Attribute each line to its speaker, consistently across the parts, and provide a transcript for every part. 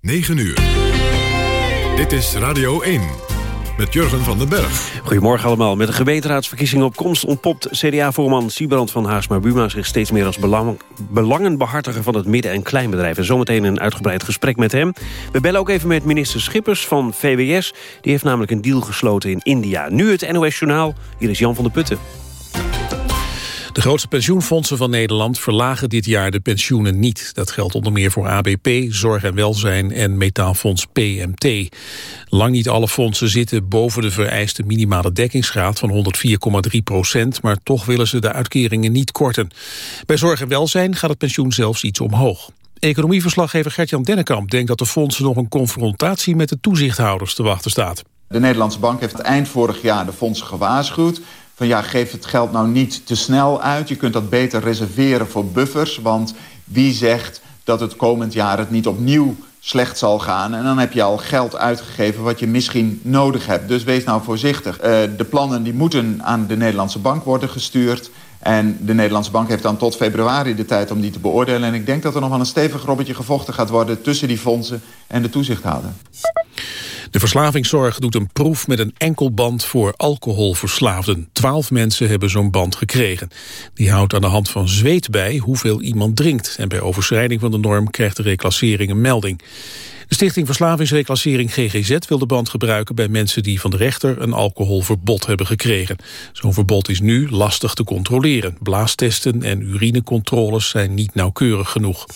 Speaker 1: 9 uur. Dit is Radio 1 met Jurgen van den Berg.
Speaker 2: Goedemorgen allemaal. Met de gemeenteraadsverkiezingen op komst... ontpopt CDA-voorman Siebrand van Haarsma-Buma... zich steeds meer als belang, belangenbehartiger van het midden- en kleinbedrijf. En zometeen een uitgebreid gesprek met hem. We bellen ook even met minister Schippers van VWS. Die heeft namelijk een deal gesloten in India. Nu het NOS Journaal. Hier is Jan van der Putten.
Speaker 3: De grootste pensioenfondsen van Nederland verlagen dit jaar de pensioenen niet. Dat geldt onder meer voor ABP, Zorg en Welzijn en Metaalfonds PMT. Lang niet alle fondsen zitten boven de vereiste minimale dekkingsgraad van 104,3 procent, maar toch willen ze de uitkeringen niet korten. Bij Zorg en Welzijn gaat het pensioen zelfs iets omhoog. Economieverslaggever Gertjan Dennekamp denkt dat de fondsen nog een confrontatie met de toezichthouders te wachten staat.
Speaker 4: De Nederlandse Bank heeft eind vorig jaar de fondsen gewaarschuwd van ja, geef het geld nou niet te snel uit. Je kunt dat beter reserveren voor buffers. Want wie zegt dat het komend jaar het niet opnieuw slecht zal gaan. En dan heb je al geld uitgegeven wat je misschien nodig hebt. Dus wees nou voorzichtig. Uh, de plannen die moeten aan de Nederlandse bank worden gestuurd. En de Nederlandse bank heeft dan tot februari de tijd om die te beoordelen. En ik denk dat er nog wel een stevig robbetje gevochten gaat worden... tussen die fondsen en de toezichthouder.
Speaker 3: De verslavingszorg doet een proef met een enkelband voor alcoholverslaafden. Twaalf mensen hebben zo'n band gekregen. Die houdt aan de hand van zweet bij hoeveel iemand drinkt. En bij overschrijding van de norm krijgt de reclassering een melding. De Stichting Verslavingsreclassering GGZ wil de band gebruiken bij mensen die van de rechter een alcoholverbod hebben gekregen. Zo'n verbod is nu lastig te controleren. Blaastesten en urinecontroles zijn niet nauwkeurig genoeg.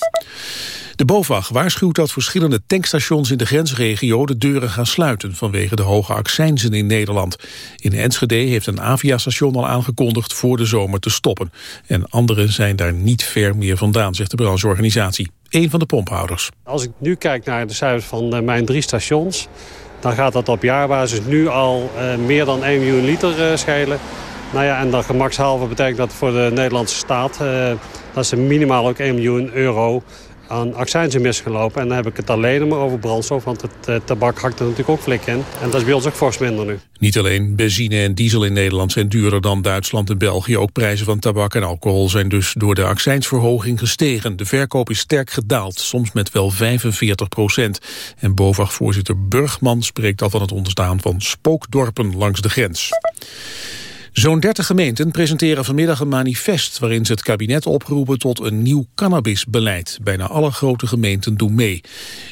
Speaker 3: De BOVAG waarschuwt dat verschillende tankstations in de grensregio de deuren gaan sluiten vanwege de hoge accijnzen in Nederland. In Enschede heeft een Avia-station al aangekondigd voor de zomer te stoppen. En anderen zijn daar niet ver meer vandaan, zegt de brancheorganisatie. Een van de pomphouders.
Speaker 5: Als ik nu kijk naar de cijfers van eh, mijn drie stations... dan gaat dat op jaarbasis nu al uh, meer dan 1 miljoen liter uh, schelen. Nou ja, en dan gemakshalve betekent dat voor de Nederlandse staat... Dat ze minimaal ook 1 miljoen euro aan accijnzen misgelopen. En dan heb ik het alleen maar over brandstof, want het uh, tabak hakt er natuurlijk ook flik in. En dat is bij ons ook fors minder nu.
Speaker 3: Niet alleen benzine en diesel in Nederland zijn duurder dan Duitsland en België. Ook prijzen van tabak en alcohol zijn dus door de accijnsverhoging gestegen. De verkoop is sterk gedaald, soms met wel 45 procent. En BOVAG-voorzitter Burgman spreekt al van het ontstaan van spookdorpen langs de grens. Zo'n 30 gemeenten presenteren vanmiddag een manifest... waarin ze het kabinet oproepen tot een nieuw cannabisbeleid. Bijna alle grote gemeenten doen mee.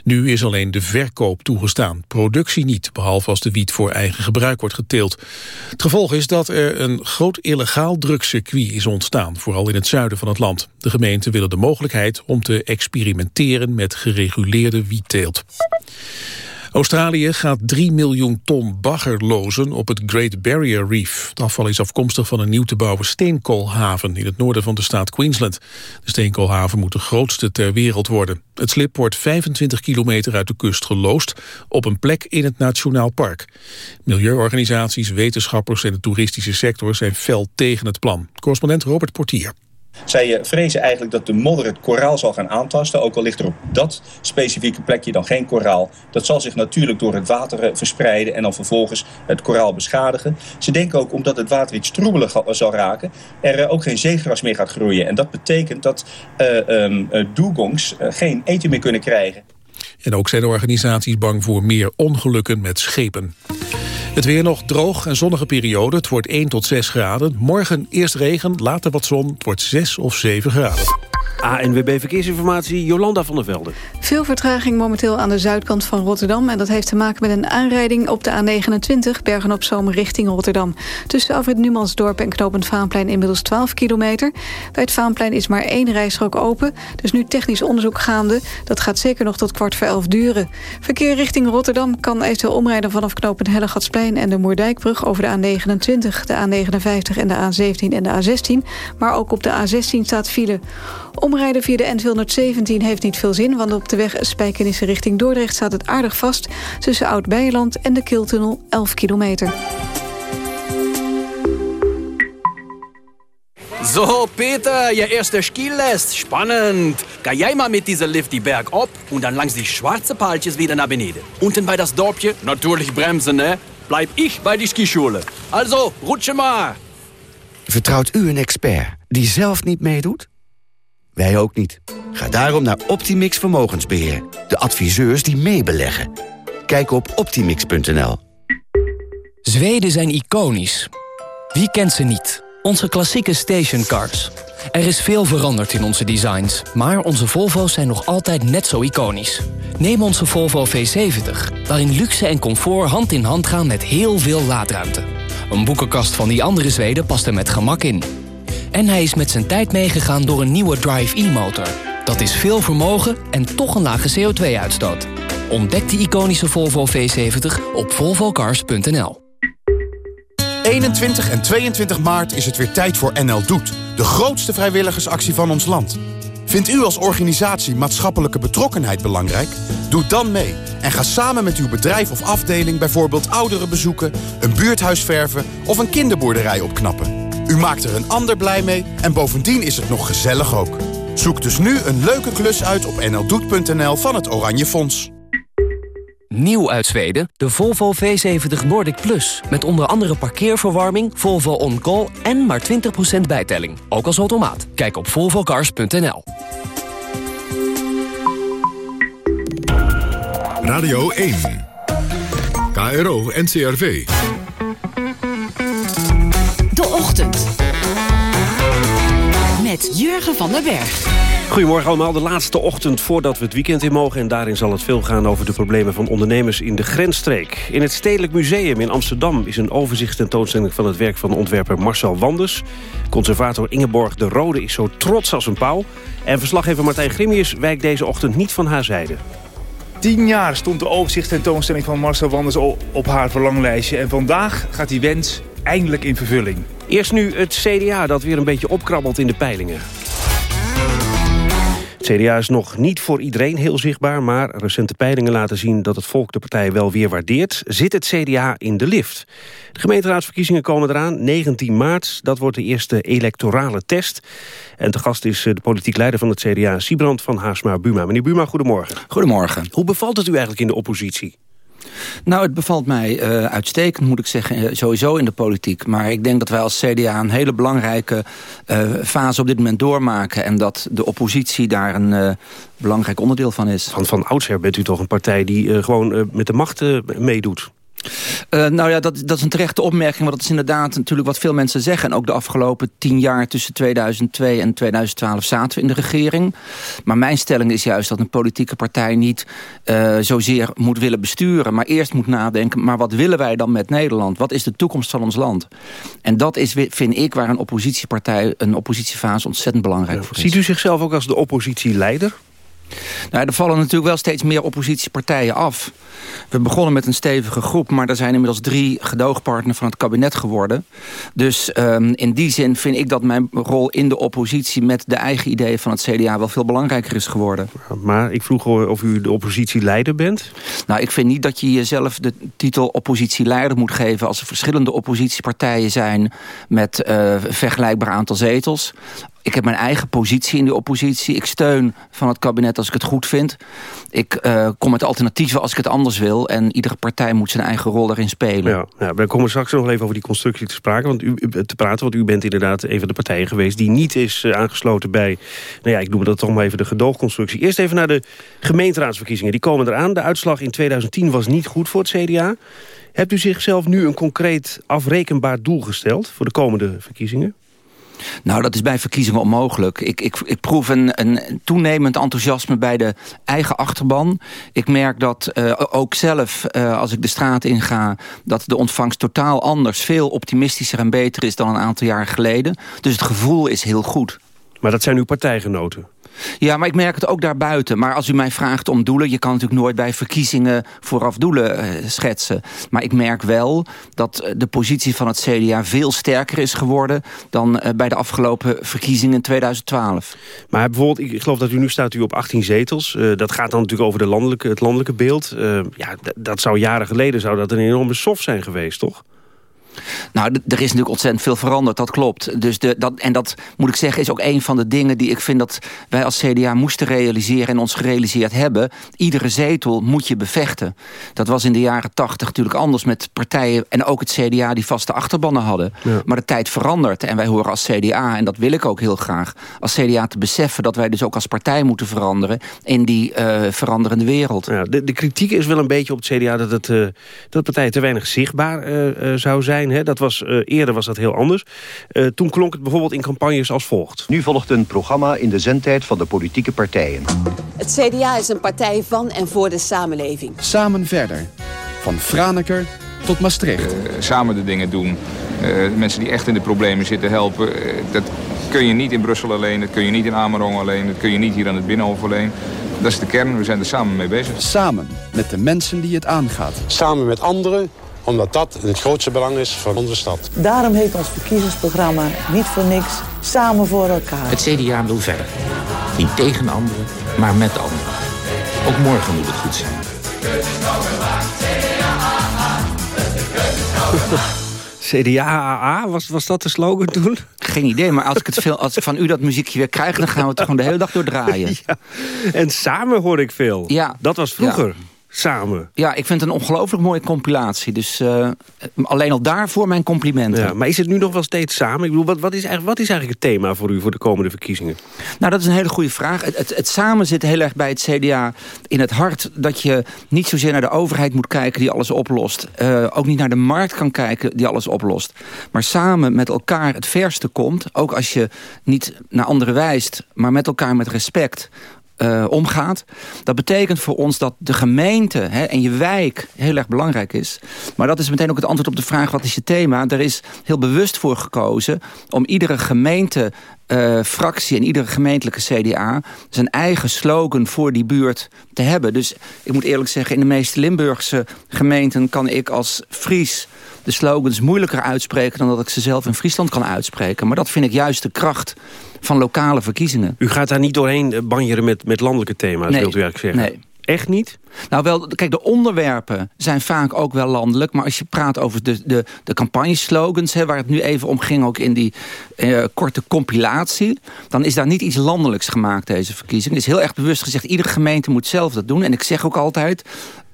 Speaker 3: Nu is alleen de verkoop toegestaan, productie niet... behalve als de wiet voor eigen gebruik wordt geteeld. Het gevolg is dat er een groot illegaal drugscircuit is ontstaan... vooral in het zuiden van het land. De gemeenten willen de mogelijkheid om te experimenteren... met gereguleerde wietteelt. Australië gaat 3 miljoen ton bagger lozen op het Great Barrier Reef. Het afval is afkomstig van een nieuw te bouwen steenkoolhaven in het noorden van de staat Queensland. De steenkoolhaven moet de grootste ter wereld worden. Het slip wordt 25 kilometer uit de kust geloosd op een plek in het Nationaal Park. Milieuorganisaties, wetenschappers en de toeristische sector zijn fel tegen het plan. Correspondent Robert Portier.
Speaker 6: Zij eh, vrezen eigenlijk dat de modder het koraal zal gaan aantasten. Ook al ligt er op dat specifieke plekje dan geen koraal. Dat zal zich natuurlijk door het water eh, verspreiden en dan vervolgens het koraal beschadigen. Ze denken ook omdat het water iets troebelig zal raken, er eh, ook geen zeegras meer gaat groeien. En dat betekent dat uh, doegongs geen eten meer kunnen krijgen.
Speaker 3: En ook zijn de organisaties bang voor meer ongelukken met schepen. Het weer nog droog en zonnige periode. Het wordt 1 tot 6 graden. Morgen eerst regen, later wat zon. Het wordt 6 of 7 graden.
Speaker 2: ANWB Verkeersinformatie, Jolanda van der Velde.
Speaker 7: Veel vertraging momenteel aan de zuidkant van Rotterdam. En dat heeft te maken met een aanrijding op de A29... Bergen-op-Zoom richting Rotterdam. Tussen afrit Numansdorp en Knopend Vaanplein inmiddels 12 kilometer. Bij het Vaanplein is maar één rijstrook open. Dus nu technisch onderzoek gaande. Dat gaat zeker nog tot kwart voor elf duren. Verkeer richting Rotterdam kan eventueel omrijden... vanaf Knopend Hellegatsplein en de Moerdijkbrug... over de A29, de A59 en de A17 en de A16. Maar ook op de A16 staat file... Omrijden via de N217 heeft niet veel zin... want op de weg Spijkenisse richting Dordrecht staat het aardig vast... tussen Oud-Beijerland en de Kiltunnel 11 kilometer.
Speaker 8: So, Peter, je eerste Skilest. Spannend. Ga jij mal mit dieser Lift die Berg op und dann langs die schwarze Paaltjes wieder naar beneden. Unten bei das Dorpje, natürlich bremsen, ne? Bleib ich bei die Skischule. Also, rutsche maar.
Speaker 9: Vertrouwt u een expert die zelf niet meedoet? Wij ook niet. Ga daarom naar Optimix Vermogensbeheer. De adviseurs die meebeleggen. Kijk op optimix.nl.
Speaker 10: Zweden zijn iconisch. Wie kent ze niet? Onze klassieke stationcars. Er is veel veranderd in onze designs, maar onze Volvo's zijn nog altijd net zo iconisch. Neem onze Volvo V70, waarin luxe en comfort hand in hand gaan met heel veel laadruimte. Een boekenkast van die andere Zweden past er met gemak in. En hij is met zijn tijd meegegaan door een nieuwe Drive E-motor. Dat is veel vermogen en toch een lage CO2-uitstoot. Ontdek de iconische Volvo V70 op volvocars.nl.
Speaker 11: 21 en 22 maart is het weer tijd voor NL Doet. De grootste vrijwilligersactie van ons land. Vindt u als organisatie maatschappelijke betrokkenheid belangrijk? Doe dan mee en ga samen met uw bedrijf of afdeling... bijvoorbeeld ouderen bezoeken, een buurthuis verven of een kinderboerderij opknappen. U maakt er een ander blij mee en bovendien is het nog gezellig ook. Zoek dus nu een leuke klus uit op nldoet.nl van het Oranje Fonds.
Speaker 10: Nieuw uit Zweden, de Volvo V70 Nordic Plus. Met onder andere parkeerverwarming, Volvo On Call en maar 20% bijtelling. Ook als automaat. Kijk op volvocars.nl.
Speaker 1: Radio 1. KRO NCRV.
Speaker 12: De Ochtend. Met Jurgen van den Berg.
Speaker 2: Goedemorgen allemaal, de laatste ochtend voordat we het weekend in mogen... en daarin zal het veel gaan over de problemen van ondernemers in de grensstreek. In het Stedelijk Museum in Amsterdam is een overzichtstentoonstelling... van het werk van ontwerper Marcel Wanders. Conservator Ingeborg de Rode is zo trots als een pauw. En verslaggever Martijn Grimius wijkt deze ochtend niet van haar zijde.
Speaker 13: Tien jaar stond de overzichtstentoonstelling van Marcel Wanders op haar verlanglijstje. En vandaag gaat die wens eindelijk in vervulling.
Speaker 2: Eerst nu het CDA dat weer een beetje opkrabbelt in de peilingen. Het CDA is nog niet voor iedereen heel zichtbaar... maar recente peilingen laten zien dat het volk de partij wel weer waardeert. Zit het CDA in de lift? De gemeenteraadsverkiezingen komen eraan, 19 maart. Dat wordt de eerste electorale test. En te gast is eh, de politiek leider van het CDA, Siebrand van Haasma Buma. Meneer Buma, goedemorgen.
Speaker 14: Goedemorgen.
Speaker 2: Hoe bevalt het u eigenlijk in de oppositie?
Speaker 14: Nou, het bevalt mij uh, uitstekend, moet ik zeggen, uh, sowieso in de politiek. Maar ik denk dat wij als CDA een hele belangrijke uh, fase op dit moment doormaken. En dat de oppositie daar een belangrijk onderdeel van is.
Speaker 2: Van, van oudsher bent u toch een partij die gewoon met de macht meedoet?
Speaker 14: Uh, nou ja, dat, dat is een terechte opmerking. Want dat is inderdaad natuurlijk wat veel mensen zeggen. En ook de afgelopen tien jaar tussen 2002 en 2012 zaten we in de regering. Maar mijn stelling is juist dat een politieke partij niet uh, zozeer moet willen besturen. Maar eerst moet nadenken, maar wat willen wij dan met Nederland? Wat is de toekomst van ons land? En dat is, vind ik, waar een oppositiepartij, een oppositiefase ontzettend belangrijk ja, voor is.
Speaker 2: Ziet u zichzelf ook als de oppositieleider?
Speaker 14: Nou, er vallen natuurlijk wel steeds meer oppositiepartijen af. We begonnen met een stevige groep, maar er zijn inmiddels drie gedoogpartners van het kabinet geworden. Dus um, in die zin vind ik dat mijn rol in de oppositie met de eigen ideeën van het CDA wel veel belangrijker is geworden.
Speaker 2: Maar ik vroeg of u de oppositieleider bent?
Speaker 14: Nou, ik vind niet dat je jezelf de titel oppositieleider moet geven als er verschillende oppositiepartijen zijn met uh, vergelijkbaar aantal zetels. Ik heb mijn eigen positie in de oppositie. Ik steun van het kabinet als ik het goed vind. Ik uh, kom met alternatieven als ik het anders wil. En iedere partij moet zijn eigen rol erin spelen.
Speaker 2: Ja, ja, we komen straks nog even over die constructie te, sprake, want u, te praten. Want u bent inderdaad een van de partijen geweest... die niet is uh, aangesloten bij, nou ja, ik noem dat toch maar even de gedoogconstructie. Eerst even naar de gemeenteraadsverkiezingen. Die komen eraan. De uitslag in 2010 was niet goed voor het CDA. Hebt u zichzelf nu een concreet afrekenbaar doel gesteld... voor de komende verkiezingen?
Speaker 14: Nou, dat is bij verkiezingen onmogelijk. Ik, ik, ik proef een, een toenemend enthousiasme bij de eigen achterban. Ik merk dat uh, ook zelf, uh, als ik de straat inga... dat de ontvangst totaal anders, veel optimistischer en beter is... dan een aantal jaar geleden. Dus het gevoel is heel goed.
Speaker 2: Maar dat zijn uw partijgenoten?
Speaker 14: Ja, maar ik merk het ook daarbuiten. Maar als u mij vraagt om doelen... je kan natuurlijk nooit bij verkiezingen vooraf doelen uh, schetsen. Maar ik merk wel dat de positie van het CDA veel sterker is geworden... dan uh, bij de afgelopen verkiezingen in 2012.
Speaker 2: Maar bijvoorbeeld, ik geloof dat u nu staat u op 18 zetels. Uh, dat gaat dan natuurlijk over de landelijke, het landelijke beeld. ja, dat zou jaren geleden zou dat een enorme soft zijn geweest, toch?
Speaker 14: Nou, er is natuurlijk ontzettend veel veranderd, dat klopt. Dus de, dat, en dat, moet ik zeggen, is ook een van de dingen die ik vind... dat wij als CDA moesten realiseren en ons gerealiseerd hebben. Iedere zetel moet je bevechten. Dat was in de jaren tachtig natuurlijk anders met partijen... en ook het CDA die vaste achterbannen hadden. Maar de tijd verandert en wij horen als CDA... en dat wil ik ook heel graag, als CDA te beseffen... dat wij dus ook als partij moeten veranderen... in die uh, veranderende wereld.
Speaker 2: Ja, de, de, kritiek is wel een beetje op het CDA... dat, het, uh, dat de partij te weinig zichtbaar uh, zou zijn Hè? Dat was, uh, eerder was dat heel anders. Uh, toen klonk het bijvoorbeeld in campagnes als volgt.
Speaker 15: Nu volgt een programma in de zendtijd van de politieke partijen.
Speaker 16: Het CDA is een partij van en voor de samenleving.
Speaker 17: Samen verder. Van Franeker tot Maastricht. Uh,
Speaker 18: samen de dingen doen. mensen die echt in de problemen zitten helpen. dat kun je niet in Brussel alleen. Dat kun je niet in Amerong alleen. Dat kun je niet hier aan het Binnenhof alleen. Dat is de kern. We zijn er samen mee bezig.
Speaker 17: Samen met de mensen die het aangaat.
Speaker 19: Samen met anderen omdat dat het grootste belang is van onze stad.
Speaker 20: Daarom heet ons verkiezingsprogramma niet voor niks Samen voor elkaar.
Speaker 21: Het CDA wil verder. Niet tegen anderen, maar met anderen. Ook morgen moet het goed zijn.
Speaker 2: CDA was, was dat de slogan toen?
Speaker 14: Geen idee, maar als ik, het veel, als ik van u dat muziekje weer krijg... dan gaan we het gewoon de hele dag doordraaien. Ja.
Speaker 2: En samen hoor ik veel. Ja. Dat was vroeger. Ja samen.
Speaker 14: Ja, ik vind het een ongelooflijk mooie compilatie. Dus uh, alleen al daarvoor mijn complimenten. Ja,
Speaker 2: maar is het nu nog wel steeds samen? Ik bedoel, wat, wat, is eigenlijk, wat is eigenlijk het thema voor u voor de komende verkiezingen?
Speaker 14: Nou, dat is een hele goede vraag. Het, het, het, samen zit heel erg bij het CDA in het hart... dat je niet zozeer naar de overheid moet kijken die alles oplost. Uh, ook niet naar de markt kan kijken die alles oplost. Maar samen met elkaar het verste komt. Ook als je niet naar anderen wijst, maar met elkaar met respect uh, omgaat. Dat betekent voor ons dat de gemeente hè, en je wijk heel erg belangrijk is. Maar dat is meteen ook het antwoord op de vraag wat is je thema. Er is heel bewust voor gekozen om iedere gemeente uh, fractie en iedere gemeentelijke CDA zijn eigen slogan voor die buurt te hebben. Dus ik moet eerlijk zeggen, in de meeste Limburgse gemeenten kan ik als Fries de slogans moeilijker uitspreken dan dat ik ze zelf in Friesland kan uitspreken. Maar dat vind ik juist de kracht van lokale verkiezingen.
Speaker 2: U gaat daar niet doorheen banjeren met, met landelijke thema's,
Speaker 14: nee,
Speaker 2: wilt u eigenlijk zeggen?
Speaker 14: Nee.
Speaker 2: Echt niet?
Speaker 14: Nou wel, kijk, de onderwerpen zijn vaak ook wel landelijk. Maar als je praat over de, de, de campagneslogans... Hè, waar het nu even om ging, ook in die eh, korte compilatie... dan is daar niet iets landelijks gemaakt, deze verkiezing. Het is heel erg bewust gezegd, iedere gemeente moet zelf dat doen. En ik zeg ook altijd,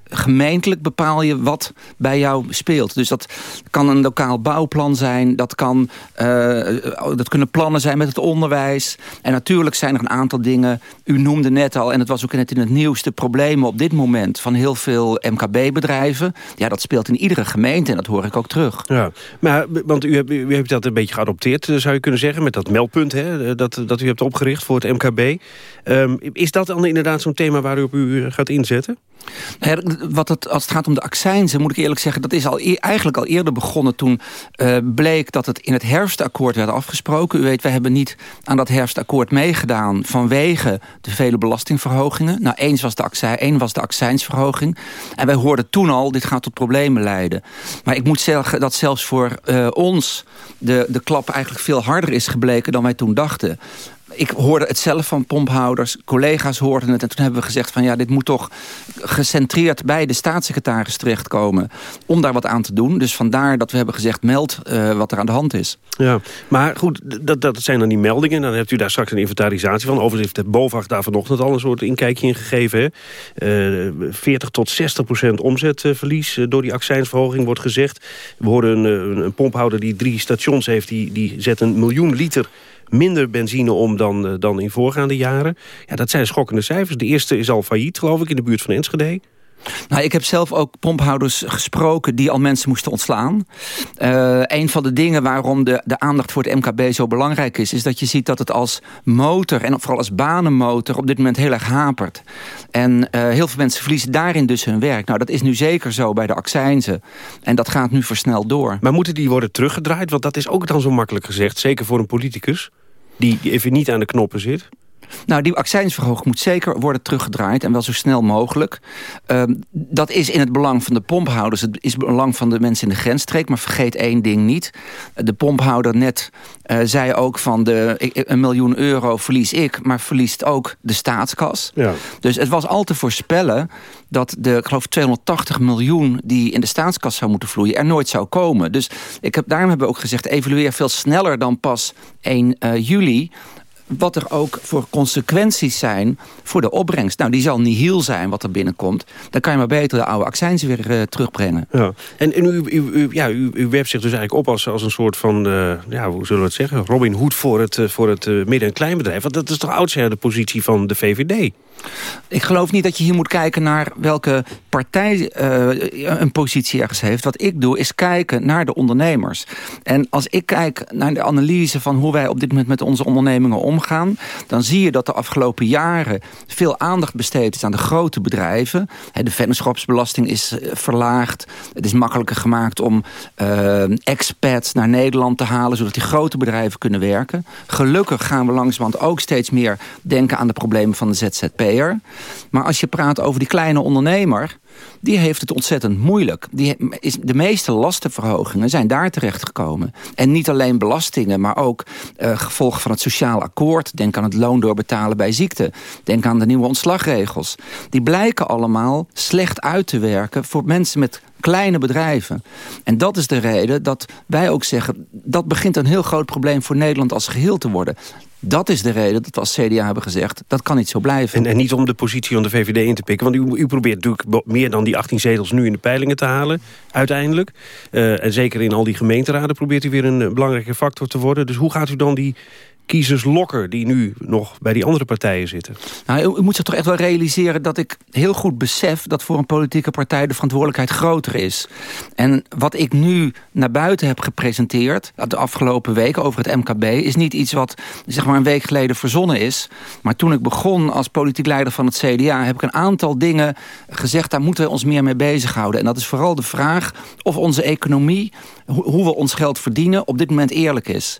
Speaker 14: gemeentelijk bepaal je wat bij jou speelt. Dus dat kan een lokaal bouwplan zijn. Dat, kan, uh, dat kunnen plannen zijn met het onderwijs. En natuurlijk zijn er een aantal dingen. U noemde net al, en het was ook net in het nieuws... de problemen op dit moment van heel veel MKB-bedrijven. Ja, dat speelt in iedere gemeente en dat hoor ik ook terug.
Speaker 2: Ja, maar, want u hebt, u hebt dat een beetje geadopteerd, eh, zou je kunnen zeggen... met dat meldpunt hè, dat, dat u hebt opgericht voor het MKB. Um, is dat dan inderdaad zo'n thema waar u op u gaat inzetten?
Speaker 14: Wat het, als het gaat om de accijnzen, moet ik eerlijk zeggen... dat is al e eigenlijk al eerder begonnen toen uh, bleek dat het in het herfstakkoord werd afgesproken. U weet, we hebben niet aan dat herfstakkoord meegedaan... vanwege de vele belastingverhogingen. Nou, eens was de, één was de accijnsverhoging. En wij hoorden toen al, dit gaat tot problemen leiden. Maar ik moet zeggen dat zelfs voor uh, ons de, de klap eigenlijk veel harder is gebleken... dan wij toen dachten ik hoorde het zelf van pomphouders, collega's hoorden het... en toen hebben we gezegd van ja, dit moet toch gecentreerd bij de staatssecretaris terechtkomen... om daar wat aan te doen. Dus vandaar dat we hebben gezegd, meld uh, wat er aan de hand is.
Speaker 2: Ja, maar goed, dat, dat zijn dan die meldingen. Dan hebt u daar straks een inventarisatie van. Overigens heeft de BOVAG daar vanochtend al een soort inkijkje in gegeven. Uh, 40 tot 60 procent omzetverlies uh, door die accijnsverhoging wordt gezegd. We horen een, een, pomphouder die drie stations heeft... die, die zet een miljoen liter minder benzine om dan, uh, dan in voorgaande jaren. Ja, dat zijn schokkende cijfers. De eerste is al failliet, geloof ik, in de buurt van Enschede.
Speaker 14: Nou, ik heb zelf ook pomphouders gesproken die al mensen moesten ontslaan. Uh, een van de dingen waarom de, de aandacht voor het MKB zo belangrijk is... is dat je ziet dat het als motor en vooral als banenmotor op dit moment heel erg hapert. En uh, heel veel mensen verliezen daarin dus hun werk. Nou, dat is nu zeker zo bij de accijnzen. En dat gaat nu versneld door.
Speaker 2: Maar moeten die worden teruggedraaid? Want dat is ook dan zo makkelijk gezegd, zeker voor een politicus... die even niet aan de knoppen zit.
Speaker 14: Nou, die accijnsverhoging moet zeker worden teruggedraaid... en wel zo snel mogelijk. Ehm, dat is in het belang van de pomphouders. Het is het belang van de mensen in de grensstreek. Maar vergeet één ding niet. De pomphouder net uh, zei ook van... De, een miljoen euro verlies ik, maar verliest ook de staatskas. Ja. Dus het was al te voorspellen dat de, ik geloof 280 miljoen... die in de staatskas zou moeten vloeien, er nooit zou komen. Dus ik heb, daarom hebben we ook gezegd... evalueer veel sneller dan pas 1 uh, eh, juli wat er ook voor consequenties zijn voor de opbrengst. Nou, die zal niet heel zijn wat er binnenkomt. Dan kan je maar beter de oude accijns weer uh, terugbrengen.
Speaker 2: Ja. En, u, u, ja, u, u werpt zich dus eigenlijk op als, als een soort van... Uh, ja, hoe zullen we het zeggen? Robin Hood voor het, uh, voor het midden- en kleinbedrijf. Want dat is toch oudsher de positie van de VVD?
Speaker 14: Ik geloof niet dat je hier moet kijken naar welke partij uh, een positie ergens heeft. Wat ik doe is kijken naar de ondernemers. En als ik kijk naar de analyse van hoe wij op dit moment met onze ondernemingen omgaan... dan zie je dat de afgelopen jaren veel aandacht besteed is aan de grote bedrijven. De vennootschapsbelasting is eh, verlaagd. Het is makkelijker gemaakt om uh, expats naar Nederland te halen... zodat die grote bedrijven kunnen werken. Gelukkig gaan we langzamerhand ook steeds meer denken aan de problemen van de ZZP maar als je praat over die kleine ondernemer die heeft het ontzettend moeilijk. Die is, de meeste lastenverhogingen zijn daar terechtgekomen. En niet alleen belastingen, maar ook uh, gevolgen van het sociaal akkoord. Denk aan het loon doorbetalen bij ziekte. Denk aan de nieuwe ontslagregels. Die blijken allemaal slecht uit te werken voor mensen met kleine bedrijven. En dat is de reden dat wij ook zeggen... dat begint een heel groot probleem voor Nederland als geheel te worden. Dat is de reden dat we als CDA hebben gezegd... dat kan niet zo blijven.
Speaker 2: En, en niet om de positie van de VVD in te pikken. Want u, u probeert natuurlijk meer dan die 18 zetels nu in de peilingen te halen. Uiteindelijk. Uh, en zeker in al die gemeenteraden probeert u weer een belangrijke factor te worden. Dus hoe gaat u dan die kiezers lokken die nu nog bij die andere partijen zitten?
Speaker 14: Nou, u, moet zich toch echt wel realiseren dat ik heel goed besef... dat voor een politieke partij de verantwoordelijkheid groter is. En wat ik nu naar buiten heb gepresenteerd... de afgelopen weken over het MKB... is niet iets wat zeg maar een week geleden verzonnen is. Maar toen ik begon als politiek leider van het CDA... heb ik een aantal dingen gezegd... daar moeten we ons meer mee bezighouden. En dat is vooral de vraag of onze economie... hoe we ons geld verdienen, op dit moment eerlijk is.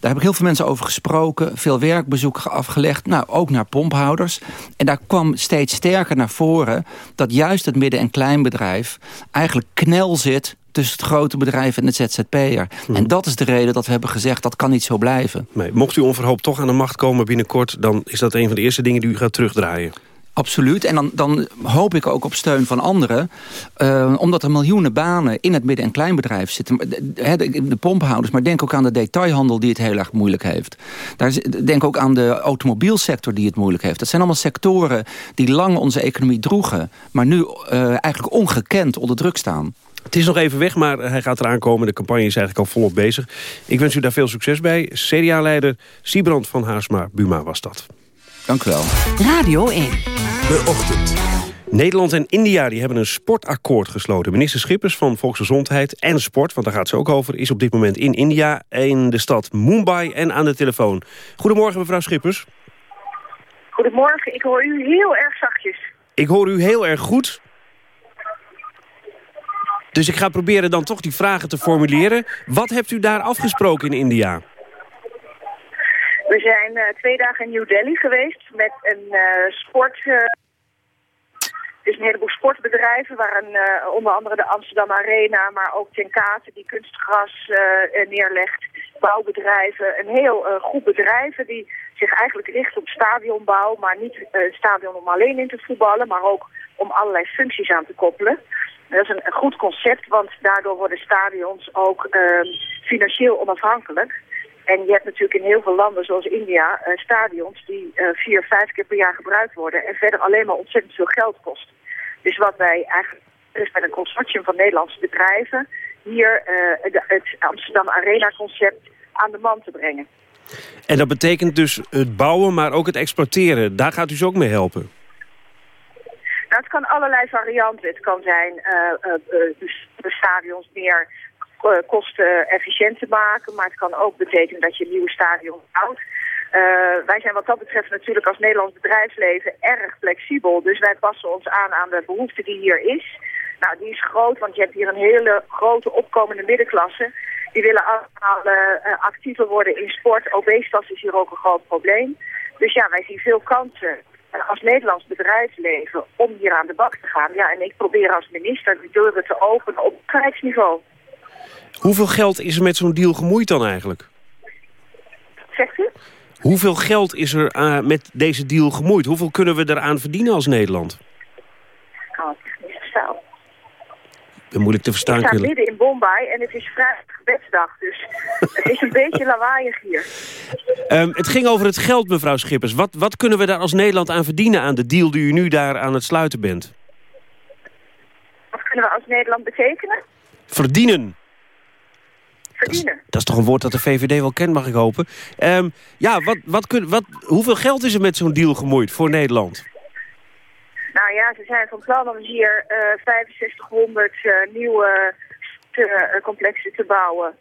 Speaker 14: Daar heb ik heel veel mensen over gesproken veel werkbezoeken afgelegd. Nou, ook naar pomphouders. En daar kwam steeds sterker naar voren... dat juist het midden- en kleinbedrijf eigenlijk knel zit tussen het grote bedrijf en het ZZP'er. Hmm. En dat is de reden dat we hebben gezegd... dat kan niet zo blijven.
Speaker 2: Nee, mocht u onverhoopt toch aan de macht komen binnenkort... dan is dat een van de eerste dingen die u gaat terugdraaien.
Speaker 14: Absoluut. En dan, dan hoop ik ook op steun van anderen. Uh, omdat er miljoenen banen in het midden- en kleinbedrijf zitten. De, de, de, pomphouders, maar denk ook aan de detailhandel die het heel erg moeilijk heeft. Daar, denk ook aan de automobielsector die het moeilijk heeft. Dat zijn allemaal sectoren die lang onze economie droegen. Maar nu uh, eigenlijk ongekend onder druk staan.
Speaker 2: Het is nog even weg, maar hij gaat eraan komen. De campagne is eigenlijk al volop bezig. Ik wens u daar veel succes bij. CDA-leider Siebrand van Haasma Buma was dat.
Speaker 14: Dank u wel.
Speaker 12: Radio 1.
Speaker 1: De Ochtend.
Speaker 2: Nederland en India die hebben een sportakkoord gesloten. Minister Schippers van Volksgezondheid en Sport, want daar gaat ze ook over... is op dit moment in India, in de stad Mumbai en aan de telefoon. Goedemorgen, mevrouw Schippers.
Speaker 22: Goedemorgen, ik hoor u heel erg zachtjes.
Speaker 2: Ik hoor u heel erg goed. Dus ik ga proberen dan toch die vragen te formuleren. Wat hebt u daar afgesproken in India?
Speaker 22: We zijn uh, twee dagen in New Delhi geweest met een uh, sport... Uh, dus een heleboel sportbedrijven, waar een, onder andere de Amsterdam Arena, maar ook Tenkate die kunstgras neerlegt. Bouwbedrijven, een heel goed bedrijven die zich eigenlijk richt op stadionbouw, maar niet een stadion om alleen in te voetballen, maar ook om allerlei functies aan te koppelen. Dat is een, een goed concept, want daardoor worden stadions ook ehm, financieel onafhankelijk. En je hebt natuurlijk in heel veel landen, zoals India, uh, stadions die uh, vier, vijf keer per jaar gebruikt worden. En verder alleen maar ontzettend veel geld kost. Dus wat wij eigenlijk is met een consortium van Nederlandse bedrijven hier uh, de, het Amsterdam Arena concept aan de man te brengen.
Speaker 2: En dat betekent dus het bouwen, maar ook het exploiteren. Daar gaat u dus ook mee helpen?
Speaker 22: Nou, het kan allerlei varianten. Het kan zijn dus de stadions meer eh, kosten efficiënt te maken. Maar het kan ook betekenen dat je een nieuwe stadion bouwt. Uh, wij zijn wat dat betreft natuurlijk als Nederlands bedrijfsleven erg flexibel. Dus wij passen ons aan aan de behoefte die hier is. Nou, die is groot, want je hebt hier een hele grote opkomende middenklasse. Die willen allemaal uh, actiever worden in sport. Obesitas is hier ook een groot probleem. Dus ja, wij zien veel kansen eh, als Nederlands bedrijfsleven om hier aan de bak te gaan. Ja, en ik probeer als minister de deuren te openen op krijgsniveau.
Speaker 2: Hoeveel geld is er met zo'n deal gemoeid dan eigenlijk?
Speaker 22: Zegt u?
Speaker 2: Hoeveel geld is er uh, met deze deal gemoeid? Hoeveel kunnen we eraan verdienen als Nederland?
Speaker 22: Oh, het is niet verstaan.
Speaker 2: Moeilijk te verstaan.
Speaker 22: Ik sta midden in Bombay en het is vrijdag gebedsdag, dus het is een beetje lawaaiig hier.
Speaker 2: Um, het ging over het geld, mevrouw Schippers. Wat, wat kunnen we daar als Nederland aan verdienen aan de deal die u nu daar aan het sluiten bent?
Speaker 22: Wat kunnen we als Nederland betekenen?
Speaker 2: Verdienen.
Speaker 22: Verdienen.
Speaker 2: Dat is, dat is toch een woord dat de VVD wel kent, mag ik hopen. Um, ja, wat, wat kun, wat, hoeveel geld is er met zo'n deal gemoeid voor Nederland?
Speaker 22: Nou ja, ze zijn van plan om hier uh, 6500 uh, nieuwe te, uh, complexen te bouwen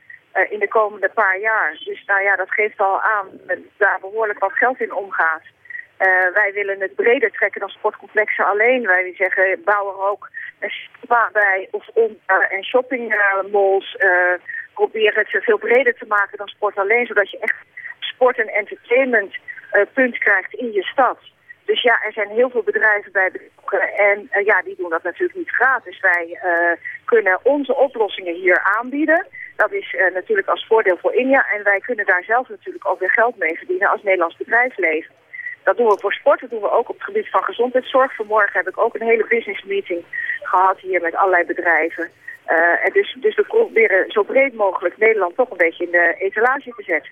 Speaker 22: in de komende paar jaar. Dus nou ja, dat geeft al aan dat daar behoorlijk wat geld in omgaat. Uh, wij willen het breder trekken dan sportcomplexen alleen. Wij zeggen, bouw er ook een spa bij of onder en shoppingmalls. Probeer het veel breder te maken dan sport alleen, zodat je echt sport en entertainment punt krijgt in je stad. Dus ja, er zijn heel veel bedrijven bij betrokken en uh, ja, die doen dat natuurlijk niet gratis. Wij uh, kunnen onze oplossingen hier aanbieden. Dat is natuurlijk als voordeel voor India en wij kunnen daar zelf natuurlijk ook weer geld mee verdienen als Nederlands bedrijfsleven. Dat doen we voor sport, dat doen we ook op het gebied van gezondheidszorg. Vanmorgen heb ik ook een hele business meeting gehad hier met allerlei bedrijven. Uh, dus, dus we proberen zo breed mogelijk Nederland toch een beetje in de etalage te zetten.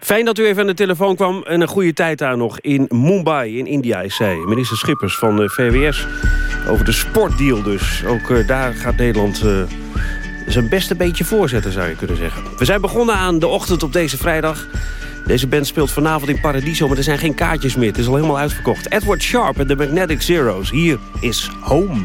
Speaker 2: Fijn dat u even aan de telefoon kwam en een goede tijd daar nog in Mumbai in India is zij. Minister Schippers van de VWS over de sportdeal dus. Ook uh, daar gaat Nederland zijn beste beetje voorzetten zou je kunnen zeggen. We zijn begonnen aan de ochtend op deze vrijdag. Deze band speelt vanavond in Paradiso, maar er zijn geen kaartjes meer. Het is al helemaal uitverkocht. Edward Sharp en de Magnetic Zeros. Hier is Home.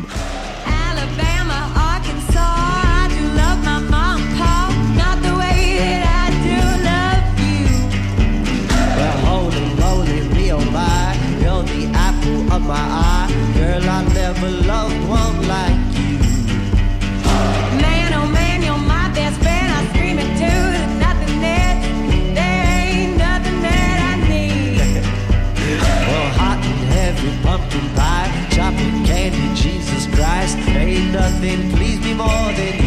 Speaker 23: I never loved one like you.
Speaker 24: Man, oh man, you're my best friend. I scream it too. There's nothing that, there ain't nothing that I need.
Speaker 23: well, hot and heavy pumpkin pie, chocolate candy, Jesus Christ. Ain't nothing please me more than you.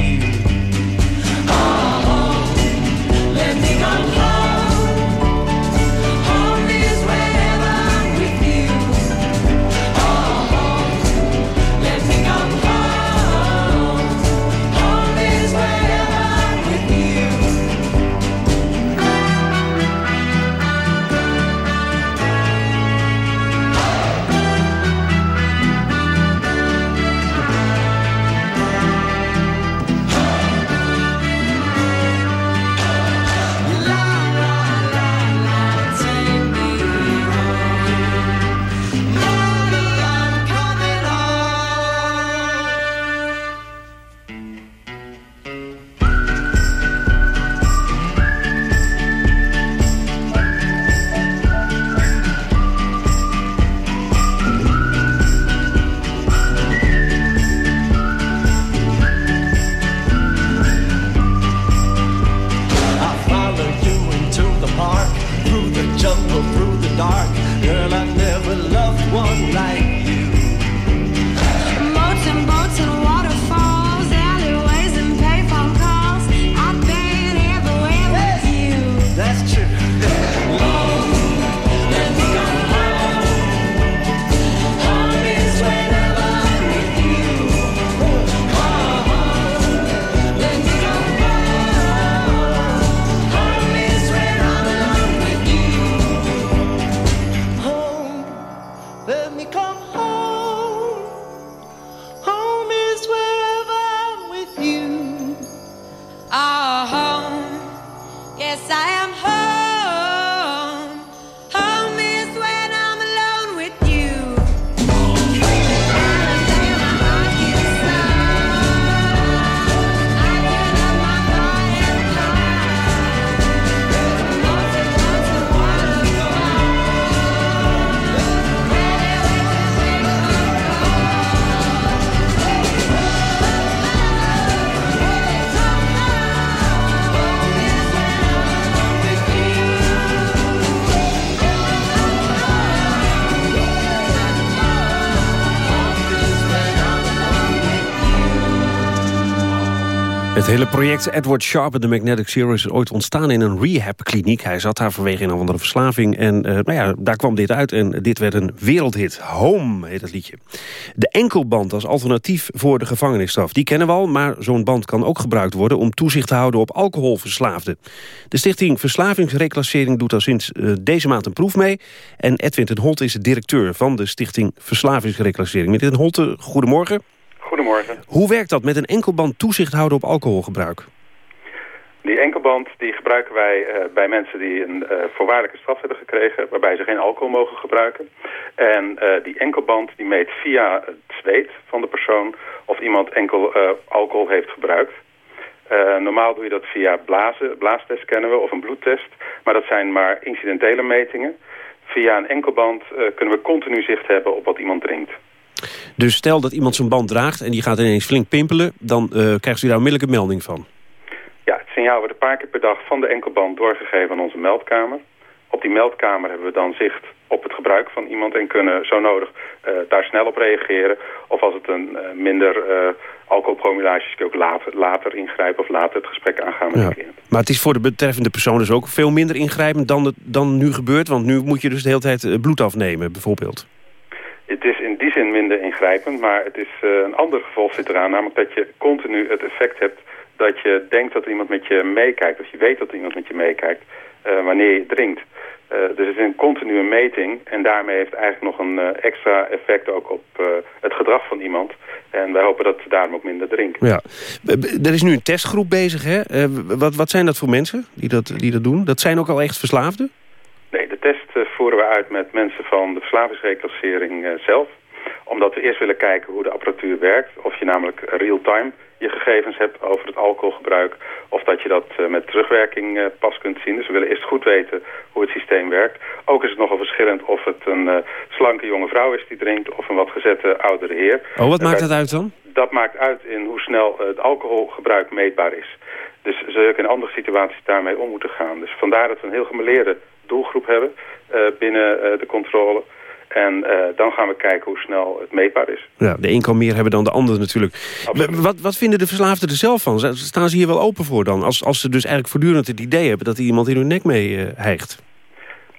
Speaker 2: Hele project Edward Sharp en de Magnetic Zero is ooit ontstaan in een rehabkliniek. Hij zat daar vanwege een andere verslaving. En eh, nou ja, daar kwam dit uit en dit werd een wereldhit. Home heet het liedje. De enkelband als alternatief voor de gevangenisstraf. Die kennen we al, maar zo'n band kan ook gebruikt worden... om toezicht te houden op alcoholverslaafden. De stichting Verslavingsreclassering doet al sinds eh, deze maand een proef mee. En Edwin ten Holt is de directeur van de stichting Verslavingsreclassering. Meneer ten Holte, goedemorgen.
Speaker 25: Goedemorgen.
Speaker 2: Hoe werkt dat met een enkelband toezicht houden op alcoholgebruik?
Speaker 25: Die enkelband die gebruiken wij eh, bij mensen die een eh, voorwaardelijke straf hebben gekregen... waarbij ze geen alcohol mogen gebruiken. En eh, die enkelband die meet via het zweet van de persoon... of iemand enkel alcohol heeft gebruikt. Normaal doe je dat via blazen, blaastest kennen we, of een bloedtest. Maar dat zijn maar incidentele metingen. Via een enkelband kunnen we continu zicht hebben op wat iemand drinkt.
Speaker 2: Dus stel dat iemand zijn band draagt en die gaat ineens flink pimpelen... dan eh, krijgt u daar onmiddellijk een melding van.
Speaker 25: Ja, het signaal wordt een paar keer per dag van de enkelband doorgegeven aan onze meldkamer. Op die meldkamer hebben we dan zicht op het gebruik van iemand en kunnen zo nodig eh, daar snel op reageren. Of als het een eh, minder uh, alcoholpromillage is, kun je ook later, later ingrijpen of later het gesprek aangaan met
Speaker 2: Ja.
Speaker 25: de cliënt.
Speaker 2: Maar het is voor de betreffende persoon dus ook veel minder ingrijpend dan, het, dan nu gebeurt. Want nu moet je dus de hele tijd bloed afnemen, bijvoorbeeld.
Speaker 25: Die zin minder ingrijpend, maar het is eh, een ander gevolg zit eraan. Namelijk dat je continu het effect hebt dat je denkt dat iemand met je meekijkt. Of je weet dat iemand met je meekijkt eh, wanneer je drinkt. Eh, dus het is een continue meting en daarmee heeft eigenlijk nog een extra effect ook op het gedrag van iemand. En wij hopen dat ze daarom ook minder drinken.
Speaker 2: Ja. Er is nu een testgroep bezig, hè? Wat, wat zijn dat voor mensen die dat, die dat doen? Dat zijn ook al echt verslaafden?
Speaker 25: Nee, de test voeren we uit met mensen van de verslavingsreclassering zelf. Omdat we eerst willen kijken hoe de apparatuur werkt. Of je namelijk real-time je gegevens hebt over het alcoholgebruik. Of dat je dat eh, met terugwerking eh, pas kunt zien. Dus we willen eerst goed weten hoe het systeem werkt. Ook is het nogal verschillend of het een eh, slanke jonge vrouw is die drinkt... of een wat gezette oudere heer.
Speaker 2: Oh, wat maakt dat uit dan?
Speaker 25: dat maakt uit in hoe snel het alcoholgebruik meetbaar is. Dus zul je ook in andere situaties daarmee om moeten gaan. Dus vandaar dat we een heel gemeleerde doelgroep hebben binnen de controle. En eh, dan gaan we kijken hoe snel het meetbaar is.
Speaker 2: Ja, de een kan meer hebben dan de ander natuurlijk. Wat, wat vinden de verslaafden er zelf van? Staan ze hier wel open voor dan? Als, als ze dus eigenlijk voortdurend het idee hebben... dat er iemand in hun nek mee eh, hijgt.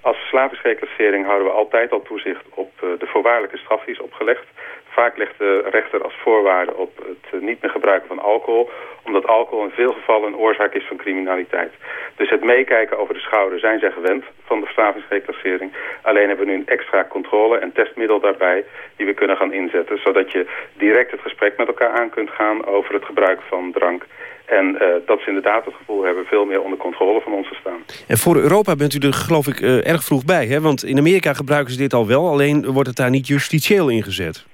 Speaker 25: Als verslavingsreclassering houden we altijd al toezicht op eh, de voorwaardelijke straf die is opgelegd. Vaak legt de rechter als voorwaarde op het eh, niet meer gebruiken van alcohol, omdat alcohol in veel gevallen een oorzaak is van criminaliteit. Dus het meekijken over de schouder zijn zij gewend van de verslavingsreclassering. Alleen hebben we nu een extra controle en testmiddel daarbij die we kunnen gaan inzetten, zodat je direct het gesprek met elkaar aan kunt gaan over het gebruik van drank. En eh, dat ze inderdaad het gevoel hebben veel meer onder controle van ons te staan.
Speaker 2: En voor Europa bent u er geloof ik eh, erg vroeg bij. Hè? Want in Amerika gebruiken ze dit al wel. Alleen wordt het daar niet justitieel ingezet.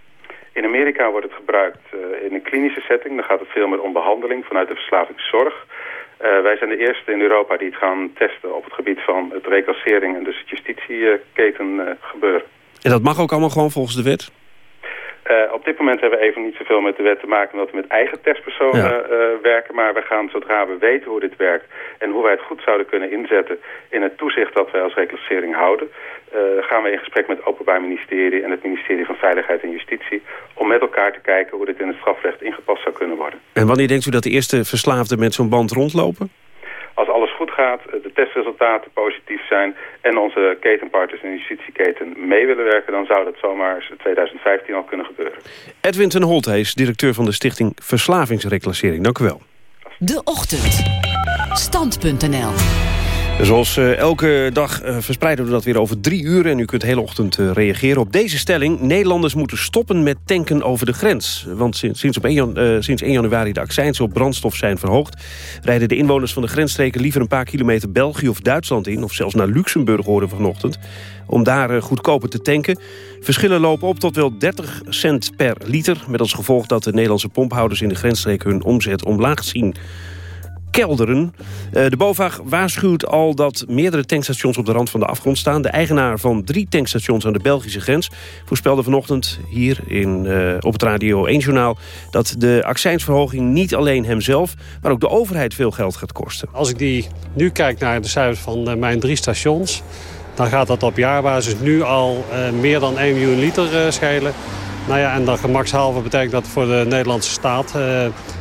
Speaker 25: In Amerika wordt het gebruikt eh, in een klinische setting. Dan gaat het veel meer om behandeling vanuit de verslavingszorg. Eh, wij zijn de eerste in Europa die het gaan testen op het gebied van het reclassering en dus het justitieketen eh, gebeuren.
Speaker 2: En dat mag ook allemaal gewoon volgens de wet?
Speaker 25: Eh, op dit moment hebben we even niet zoveel met de wet te maken omdat we met eigen testpersonen
Speaker 2: Ja.
Speaker 25: eh, werken. Maar we gaan zodra we weten hoe dit werkt en hoe wij het goed zouden kunnen inzetten in het toezicht dat wij als reclassering houden, eh, gaan we in gesprek met het Openbaar Ministerie en het ministerie van Veiligheid en Justitie om met elkaar te kijken hoe dit in het strafrecht ingepast zou kunnen worden.
Speaker 2: En wanneer denkt u dat de eerste verslaafden met zo'n band rondlopen?
Speaker 25: Als alles goed gaat, eh, de testresultaten positief zijn en onze ketenpartners in de justitieketen mee willen werken, dan zou dat zomaar eens 2015 al kunnen gebeuren.
Speaker 2: Edwin ten Holt, is directeur van de stichting Verslavingsreclassering. Dank u wel.
Speaker 12: De Ochtend. Stand.nl
Speaker 2: Zoals eh, elke dag eh, verspreiden we dat weer over drie uur... en u kunt de hele ochtend eh, reageren op deze stelling. Nederlanders moeten stoppen met tanken over de grens. Want sinds, op 1, jan- eh, sinds 1 januari de accijns op brandstof zijn verhoogd... rijden de inwoners van de grensstreken liever een paar kilometer België of Duitsland in... of zelfs naar Luxemburg horen vanochtend... om daar goedkoper te tanken. Verschillen lopen op tot wel 30 cent per liter... met als gevolg dat de Nederlandse pomphouders in de grensstreken... hun omzet omlaag zien kelderen. Eh, de BOVAG waarschuwt al dat meerdere tankstations op de rand van de afgrond staan. De eigenaar van drie tankstations aan de Belgische grens... voorspelde vanochtend hier in, eh, op het Radio 1-journaal... dat de accijnsverhoging niet alleen hemzelf... maar ook de overheid veel geld gaat kosten.
Speaker 5: Als ik die nu kijk naar de cijfers van eh, mijn drie stations... dan gaat dat op jaarbasis nu al meer dan 1 miljoen liter eh, schelen. Nou ja, en dan gemakshalve betekent dat voor de Nederlandse staat...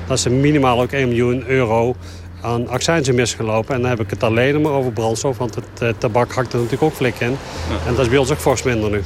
Speaker 5: dat ze minimaal ook 1 miljoen euro aan accijnzen misgelopen. En dan heb ik het alleen maar over brandstof, want het eh, tabak hakt er natuurlijk ook flink in. En dat is bij ons ook fors minder nu.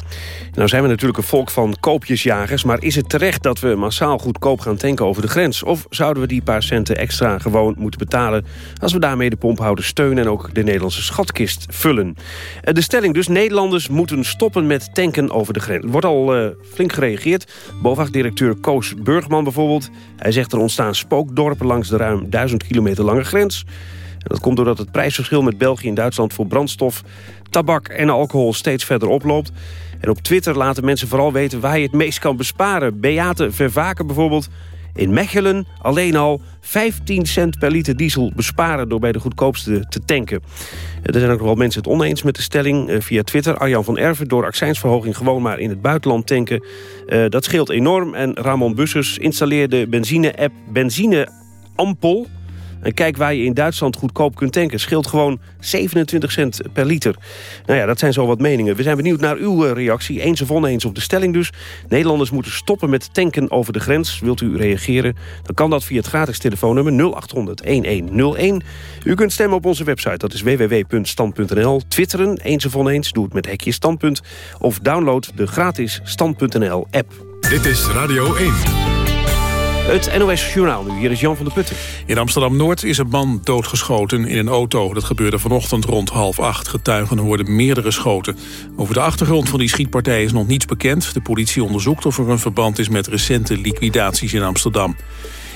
Speaker 2: Nou zijn we natuurlijk een volk van koopjesjagers... maar is het terecht dat we massaal goedkoop gaan tanken over de grens? Of zouden we die paar centen extra gewoon moeten betalen... als we daarmee de pomphouder steunen en ook de Nederlandse schatkist vullen? Eh, De stelling dus, Nederlanders moeten stoppen met tanken over de grens. Wordt al eh, flink gereageerd. BOVAG-directeur Koos Burgman bijvoorbeeld. Hij zegt er ontstaan spookdorpen langs de ruim 1000 kilometer lange grens... En dat komt doordat het prijsverschil met België en Duitsland voor brandstof, tabak en alcohol steeds verder oploopt. En op Twitter laten mensen vooral weten waar je het meest kan besparen. Beate Vervaken bijvoorbeeld in Mechelen alleen al 15 cent per liter diesel besparen... door bij de goedkoopste te tanken. Er zijn ook nog wel mensen het oneens met de stelling eh, via Twitter. Arjan van Erven door accijnsverhoging gewoon maar in het buitenland tanken. Eh, dat scheelt enorm. En Ramon Bussers installeerde benzine-app Benzine Ampel... En kijk waar je in Duitsland goedkoop kunt tanken. Scheelt gewoon 27 cent per liter. Nou ja, dat zijn zo wat meningen. We zijn benieuwd naar uw eh, reactie. Eens of oneens op de stelling dus. Nederlanders moeten stoppen met tanken over de grens. Wilt u reageren? Dan kan dat via het gratis telefoonnummer 0800-1101. U kunt stemmen op onze website. Dat is www.stand.nl. Twitteren, eens of oneens. Doe het met hekje standpunt. Of download de gratis stand.nl app.
Speaker 1: Dit is Radio 1.
Speaker 2: Het NOS Journaal nu. Hier is Jan van der Putten.
Speaker 3: In Amsterdam-Noord is een man doodgeschoten in een auto. Dat gebeurde vanochtend rond half acht. Getuigen hoorden meerdere schoten. Over de achtergrond van die schietpartij is nog niets bekend. De politie onderzoekt of er een verband is met recente liquidaties in Amsterdam.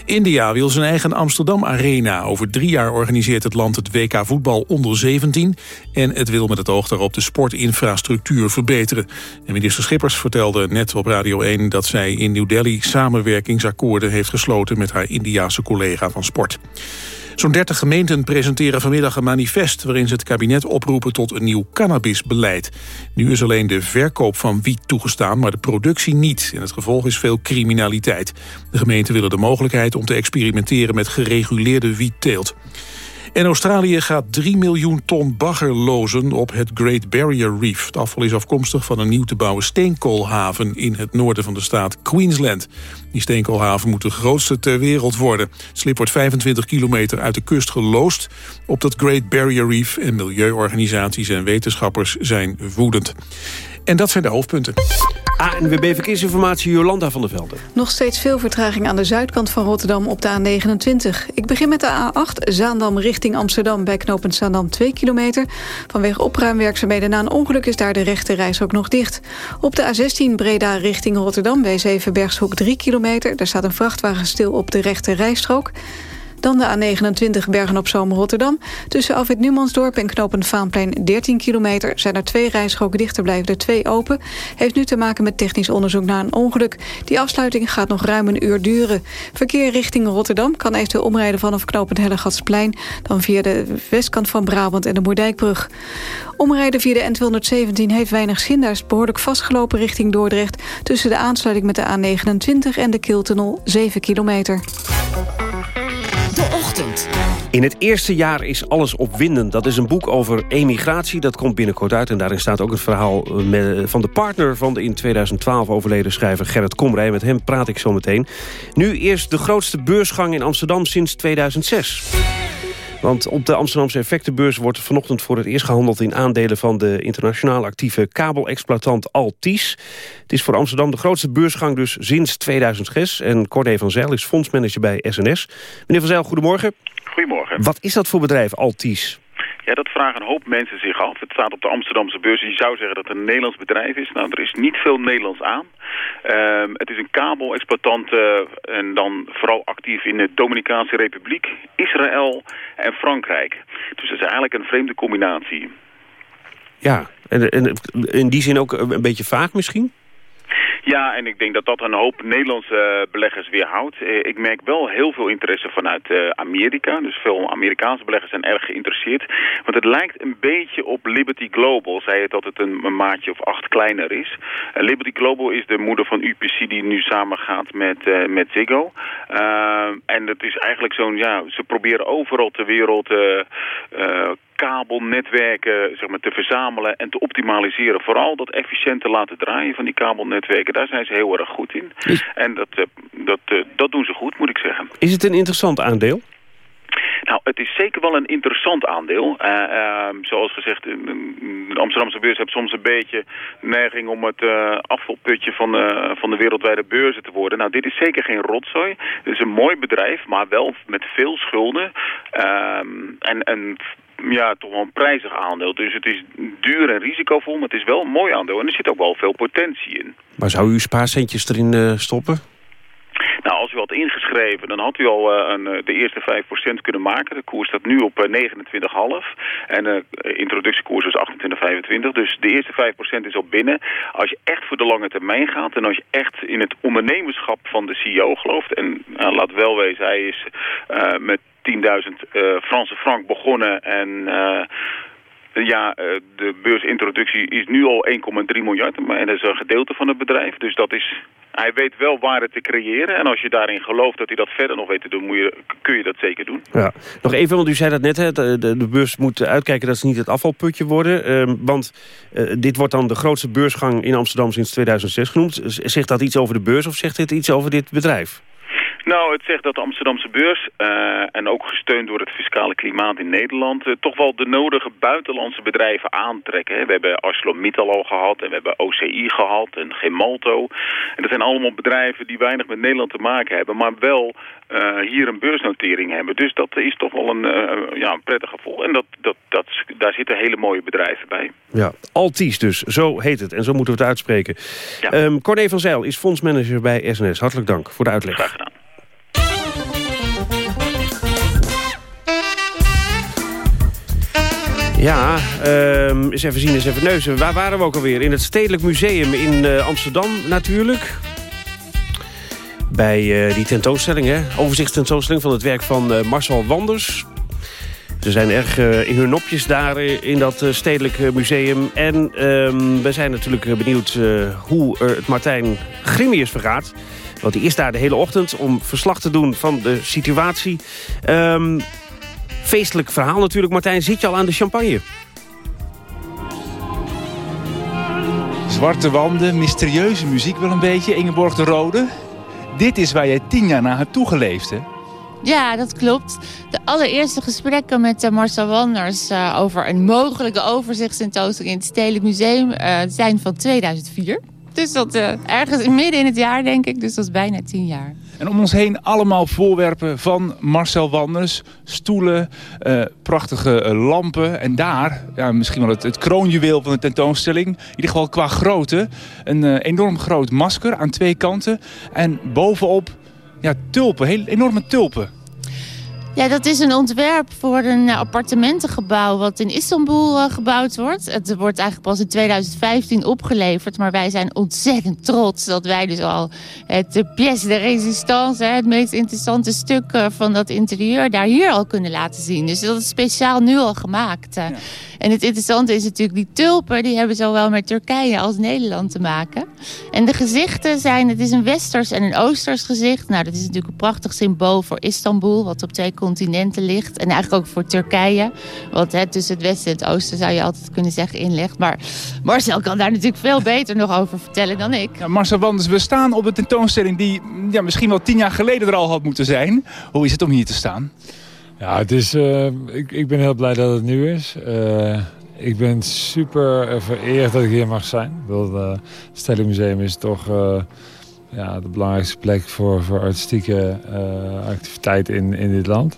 Speaker 3: India wil zijn eigen Amsterdam Arena. Over drie jaar organiseert het land het WK voetbal onder 17... en het wil met het oog daarop de sportinfrastructuur verbeteren. En minister Schippers vertelde net op Radio 1... dat zij in New Delhi samenwerkingsakkoorden heeft gesloten... met haar Indiaanse collega van sport. Zo'n 30 gemeenten presenteren vanmiddag een manifest... waarin ze het kabinet oproepen tot een nieuw cannabisbeleid. Nu is alleen de verkoop van wiet toegestaan, maar de productie niet. En het gevolg is veel criminaliteit. De gemeenten willen de mogelijkheid om te experimenteren... met gereguleerde wietteelt. En Australië gaat 3 miljoen ton bagger lozen op het Great Barrier Reef. Het afval is afkomstig van een nieuw te bouwen steenkoolhaven... in het noorden van de staat Queensland. Die steenkoolhaven moet de grootste ter wereld worden. Het slip wordt 25 kilometer uit de kust geloosd op dat Great Barrier Reef... en milieuorganisaties en wetenschappers zijn woedend. En dat zijn de hoofdpunten.
Speaker 2: ANWB Verkeersinformatie, Jolanda van der Velde.
Speaker 7: Nog steeds veel vertraging aan de zuidkant van Rotterdam op de A29. Ik begin met de A8, Zaandam richting Amsterdam... bij knooppunt Zaandam 2 kilometer. Vanwege opruimwerkzaamheden na een ongeluk is daar de rechte reis ook nog dicht. Op de A16 Breda richting Rotterdam bij Zevenbergshoek 3 kilometer. Daar staat een vrachtwagen stil op de rechte rijstrook. Dan de A29 Bergen-op-Zoom Rotterdam. Tussen Alfred Numansdorp en knooppunt Vaanplein 13 kilometer... zijn er twee rijstroken dichter, blijven er twee open. Heeft nu te maken met technisch onderzoek na een ongeluk. Die afsluiting gaat nog ruim een uur duren. Verkeer richting Rotterdam kan eventueel omrijden vanaf knooppunt Hellegatsplein... dan via de westkant van Brabant en de Moerdijkbrug. Omrijden via de N217 heeft weinig zin. Daar is behoorlijk vastgelopen richting Dordrecht... tussen de aansluiting met de A29 en de Kiltunnel 7 kilometer.
Speaker 2: In het eerste jaar is alles opwindend. Dat is een boek over emigratie. Dat komt binnenkort uit. En daarin staat ook het verhaal eh, met- van de partner... van de in 2012 overleden schrijver Gerrit Komrij. Met hem praat ik zo meteen. Nu eerst de grootste beursgang in Amsterdam sinds 2006. Want op de Amsterdamse effectenbeurs wordt vanochtend voor het eerst gehandeld in aandelen van de internationaal actieve kabelexploitant Altis. Het is voor Amsterdam de grootste beursgang dus sinds 2006. En Corné van Zijl is fondsmanager bij SNS. Meneer van Zijl, goedemorgen.
Speaker 26: Goedemorgen.
Speaker 2: Wat is dat voor bedrijf, Altis?
Speaker 26: Ja, dat vragen een hoop mensen zich af. Het staat op de Amsterdamse beurs. Je zou zeggen dat het een Nederlands bedrijf is. Nou, er is niet veel Nederlands aan. Ehm, het is een kabelexploitant eh, en dan vooral actief in de Dominicaanse Republiek, Israël en Frankrijk. Dus dat is eigenlijk een vreemde combinatie.
Speaker 2: Ja, en, en in die zin ook een beetje vaag misschien?
Speaker 26: Ja, en ik denk dat dat een hoop Nederlandse eh, beleggers weerhoudt. Eh, Ik merk wel heel veel interesse vanuit eh, Amerika. Dus veel Amerikaanse beleggers zijn erg geïnteresseerd. Want het lijkt een beetje op Liberty Global. Zei het dat het een, maatje of acht kleiner is. Liberty Global is de moeder van UPC die nu samengaat met, met Ziggo. En het is eigenlijk zo'n, ja, ze proberen overal ter wereld eh, eh, kabelnetwerken zeg maar, te verzamelen en te optimaliseren. Vooral dat efficiënt te laten draaien van die kabelnetwerken. Daar zijn ze heel erg goed in. En dat, eh, dat, eh, dat doen ze goed, moet ik zeggen.
Speaker 2: Is het een interessant aandeel?
Speaker 26: Nou, het is zeker wel een interessant aandeel. Eh, ehm, zoals gezegd, de Amsterdamse beurs heeft soms een beetje neiging om het afvalputje van, de van de wereldwijde beurzen te worden. Nou, dit is zeker geen rotzooi. Het is een mooi bedrijf, maar wel met veel schulden. Ehm, en, en ja, toch wel een prijzig aandeel. Dus het is duur en risicovol, maar het is wel een mooi aandeel. En er zit ook wel veel potentie in.
Speaker 2: Maar zou u spaarcentjes erin eh, stoppen?
Speaker 26: Nou, als u had ingeschreven, dan had u al eh, een, eh, de eerste 5% kunnen maken. De koers staat nu op eh, 29,5. En de introductiekoers is 28,25. Dus de eerste 5% is al binnen. Als je echt voor de lange termijn gaat en als je echt in het ondernemerschap van de CEO gelooft. En eh, laat wel wezen, hij is eh, met 10.000 eh, Franse frank begonnen en... eh, ja, eh, de beursintroductie is nu al 1,3 miljard. En dat is een gedeelte van het bedrijf. Dus dat is, hij weet wel waarde te creëren. En als je daarin gelooft dat hij dat verder nog weet te doen, moet je, kun je dat zeker doen.
Speaker 2: Ja. Nog even, want u zei dat net, hè, de, de, beurs moet uitkijken dat ze niet het afvalputje worden. Ehm, want eh, dit wordt dan de grootste beursgang in Amsterdam sinds 2006 genoemd. Zegt dat iets over de beurs of zegt dit iets over dit bedrijf?
Speaker 26: Nou, het zegt dat de Amsterdamse beurs, eh, en ook gesteund door het fiscale klimaat in Nederland, eh, toch wel de nodige buitenlandse bedrijven aantrekken. hè. We hebben ArcelorMittal al gehad en we hebben OCI gehad en Gemalto. En dat zijn allemaal bedrijven die weinig met Nederland te maken hebben, maar wel eh, hier een beursnotering hebben. Dus dat is toch wel een, ja, een prettig gevoel. En dat, dat, dat, daar zitten hele mooie bedrijven bij.
Speaker 2: Ja, Altis dus, zo heet het. En zo moeten we het uitspreken.
Speaker 26: Ja.
Speaker 2: Ehm, Corné van Zijl is fondsmanager bij SNS. Hartelijk dank voor de uitleg.
Speaker 26: Graag gedaan.
Speaker 2: Ja, ehm, eens even zien, eens even neuzen. Waar waren we ook alweer? In het Stedelijk Museum in eh, Amsterdam natuurlijk. Bij eh, die tentoonstelling, hè? Overzichtstentoonstelling van het werk van eh, Marcel Wanders. Ze zijn erg in hun nopjes daar in dat Stedelijk Museum. En ehm, we zijn natuurlijk benieuwd hoe het Martijn Grimius vergaat. Want die is daar de hele ochtend om verslag te doen van de situatie. Ehm, feestelijk verhaal natuurlijk. Martijn, zit je al aan de champagne?
Speaker 13: Zwarte wanden, mysterieuze muziek wel een beetje. Ingeborg de Rode. Dit is waar jij tien jaar naar hebt toegeleefd, hè?
Speaker 27: Ja, dat klopt. De allereerste gesprekken met eh, Marcel Wanders eh, over een mogelijke overzichtstentoonstelling in het Stedelijk Museum eh, zijn van 2004. Dus dat eh, ergens midden in het jaar, denk ik. Dus dat is bijna tien jaar.
Speaker 13: En om ons heen allemaal voorwerpen van Marcel Wanders. Stoelen, eh, prachtige eh, lampen. En daar, ja, misschien wel het, het kroonjuweel van de tentoonstelling. In ieder geval qua grootte. Een eh, enorm groot masker aan twee kanten. En bovenop ja, tulpen, heel, enorme tulpen.
Speaker 27: Ja, dat is een ontwerp voor een eh, appartementengebouw wat in Istanbul eh, gebouwd wordt. Het wordt eigenlijk pas in 2015 opgeleverd, maar wij zijn ontzettend trots dat wij dus al het uh, pièce de résistance, hè, het meest interessante stuk eh, van dat interieur, daar hier al kunnen laten zien. Dus dat is speciaal nu al gemaakt. En het interessante is natuurlijk die tulpen, die hebben zowel met Turkije als Nederland te maken. En de gezichten zijn, het is een westers en een oosters gezicht. Nou, dat is natuurlijk een prachtig symbool voor Istanbul, wat op twee continenten ligt. En eigenlijk ook voor Turkije, wat hè, tussen het westen en het oosten zou je altijd kunnen zeggen inlegt. Maar Marcel kan daar natuurlijk veel beter nog over vertellen dan ik.
Speaker 13: Ja, Marcel Wanders, we staan op een tentoonstelling die ja, misschien wel tien jaar geleden er al had moeten zijn. Hoe is het om hier te staan?
Speaker 28: Ja, het is, eh, ik, ik ben heel blij dat het nu is. Eh, ik ben super eh, vereerd dat ik hier mag zijn. Het Stedelijk Museum is toch eh, ja, de belangrijkste plek voor, voor artistieke eh, activiteit in, in dit land.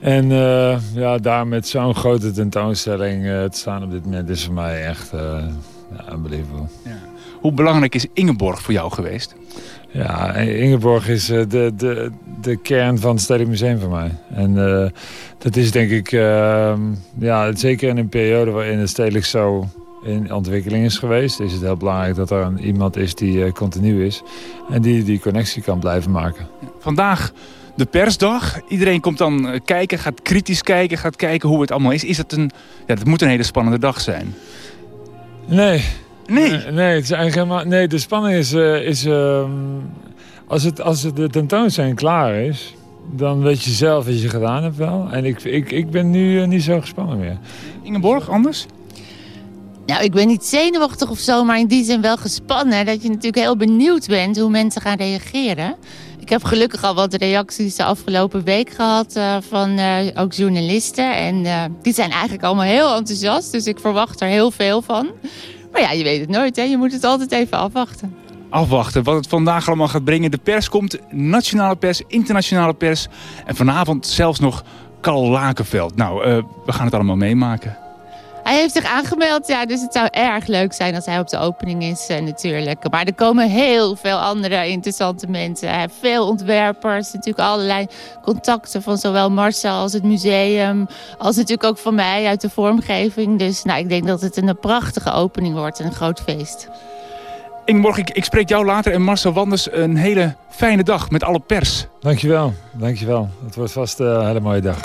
Speaker 28: En eh, ja, daar met zo'n grote tentoonstelling eh, te staan op dit moment is voor mij echt uh, ja, unbelievable.
Speaker 13: Hoe belangrijk is Ingeborg voor jou geweest?
Speaker 28: Ja, Ingeborg is uh, de, de, de kern van het Stedelijk Museum voor mij. En uh, dat is denk ik, uh, ja, zeker in een periode waarin het stedelijk zo in ontwikkeling is geweest... is het heel belangrijk dat er een, iemand is die uh, continu is... en die die connectie kan blijven maken.
Speaker 13: Vandaag de persdag. Iedereen komt dan kijken, gaat kritisch kijken, gaat kijken hoe het allemaal is. Is het een, ja, het moet een hele spannende dag zijn.
Speaker 28: Nee,
Speaker 13: Nee.
Speaker 28: nee, nee, het is eigenlijk helemaal, nee de spanning is, uh, is uh, als, het, als het de tentoonstelling klaar is,
Speaker 29: dan weet je zelf wat je gedaan hebt wel. En ik, ik, ik ben nu eh, niet zo gespannen meer.
Speaker 13: Ingeborg, anders?
Speaker 27: Nou, ik ben niet zenuwachtig of zo, maar in die zin wel gespannen. Dat je natuurlijk heel benieuwd bent hoe mensen gaan reageren. Ik heb gelukkig al wat reacties de afgelopen week gehad eh, van eh, ook journalisten. En eh, die zijn eigenlijk allemaal heel enthousiast, dus ik verwacht er heel veel van. Maar ja, je weet het nooit, hè? je moet het altijd even afwachten.
Speaker 13: Afwachten wat het vandaag allemaal gaat brengen. De pers komt, nationale pers, internationale pers. En vanavond zelfs nog Karl Lakenveld. Nou, we gaan het allemaal meemaken.
Speaker 27: Hij heeft zich aangemeld, ja, dus het zou erg leuk zijn als hij op de opening is eh, natuurlijk. Maar er komen heel veel andere interessante mensen. Veel ontwerpers, natuurlijk allerlei contacten van zowel Marcel als het museum. Als natuurlijk ook van mij uit de vormgeving. Dus nou, ik denk dat het een prachtige opening wordt en een groot feest.
Speaker 13: Ingeborg, ik, ik spreek jou later en Marcel Wanders een hele fijne dag met alle pers.
Speaker 29: Dankjewel, dankjewel. Het wordt vast eh, een hele mooie dag.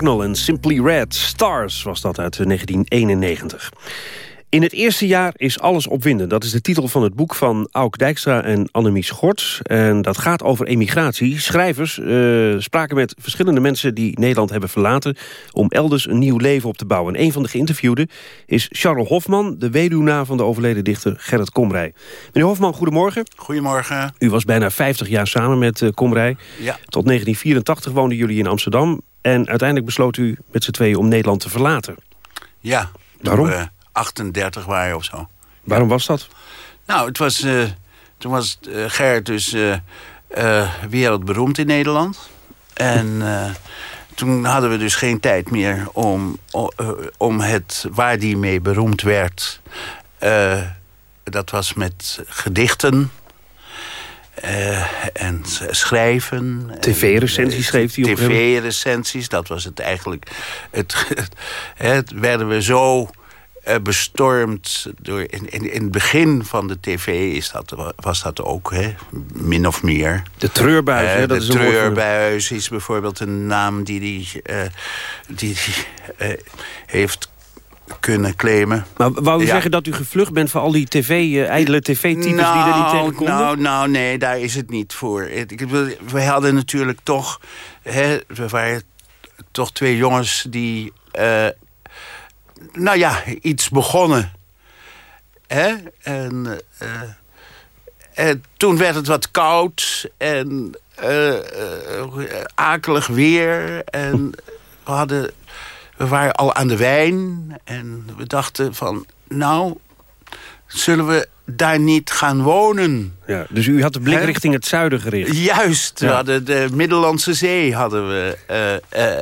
Speaker 2: En Simply Red. Stars was dat uit 1991. In het eerste jaar is alles opwindend. Dat is de titel van het boek van Auk Dijkstra en Annemie Schort. En dat gaat over emigratie. Schrijvers eh, spraken met verschillende mensen die Nederland hebben verlaten... om elders een nieuw leven op te bouwen. En een van de geïnterviewden is Charles Hofman... de weduwnaar van de overleden dichter Gerrit Komrij. Meneer Hofman, goedemorgen.
Speaker 30: Goedemorgen.
Speaker 2: U was bijna 50 jaar samen met eh, Komrij.
Speaker 30: Ja.
Speaker 2: Tot 1984 woonden jullie in Amsterdam. En uiteindelijk besloot u met z'n tweeën om Nederland te verlaten.
Speaker 30: Ja. toen
Speaker 2: Waarom?
Speaker 30: we 38 waren of zo.
Speaker 2: Waarom was dat?
Speaker 30: Nou, het was, eh, toen was eh, Gerrit dus eh, eh, wereldberoemd in Nederland. En eh, toen hadden we dus geen tijd meer om, eh, om het waar die mee beroemd werd. eh, dat was met gedichten. Eh, en schrijven.
Speaker 2: TV-recensies schreef hij op.
Speaker 30: TV-recensies, dat was het eigenlijk. Het, het werden we zo eh, bestormd door... In, in, in het begin van de tv is dat, was dat ook, hè, min of meer.
Speaker 2: De treurbuis,
Speaker 30: Eh,
Speaker 2: hè, dat
Speaker 30: de
Speaker 2: is een woord voor-
Speaker 30: treurbuis is bijvoorbeeld een naam die hij eh, die, die, eh, heeft kunnen claimen.
Speaker 2: Maar wou u
Speaker 30: Ja.
Speaker 2: zeggen dat u gevlucht bent voor al die tv, eh, ijdele tv-types die er niet tegen konden?
Speaker 30: nou, nou, nee, daar is het niet voor. We hadden natuurlijk toch... Hè, we waren toch twee jongens die... eh, nou ja, iets begonnen. Hè? En, eh, en toen werd het wat koud en eh, akelig weer. En we, hadden, we waren al aan de wijn. En we dachten van, nou, zullen we daar niet gaan wonen?
Speaker 2: Ja, dus u had de blik richting het zuiden gericht.
Speaker 30: Juist, we
Speaker 2: Ja.
Speaker 30: hadden de Middellandse Zee hadden we. eh,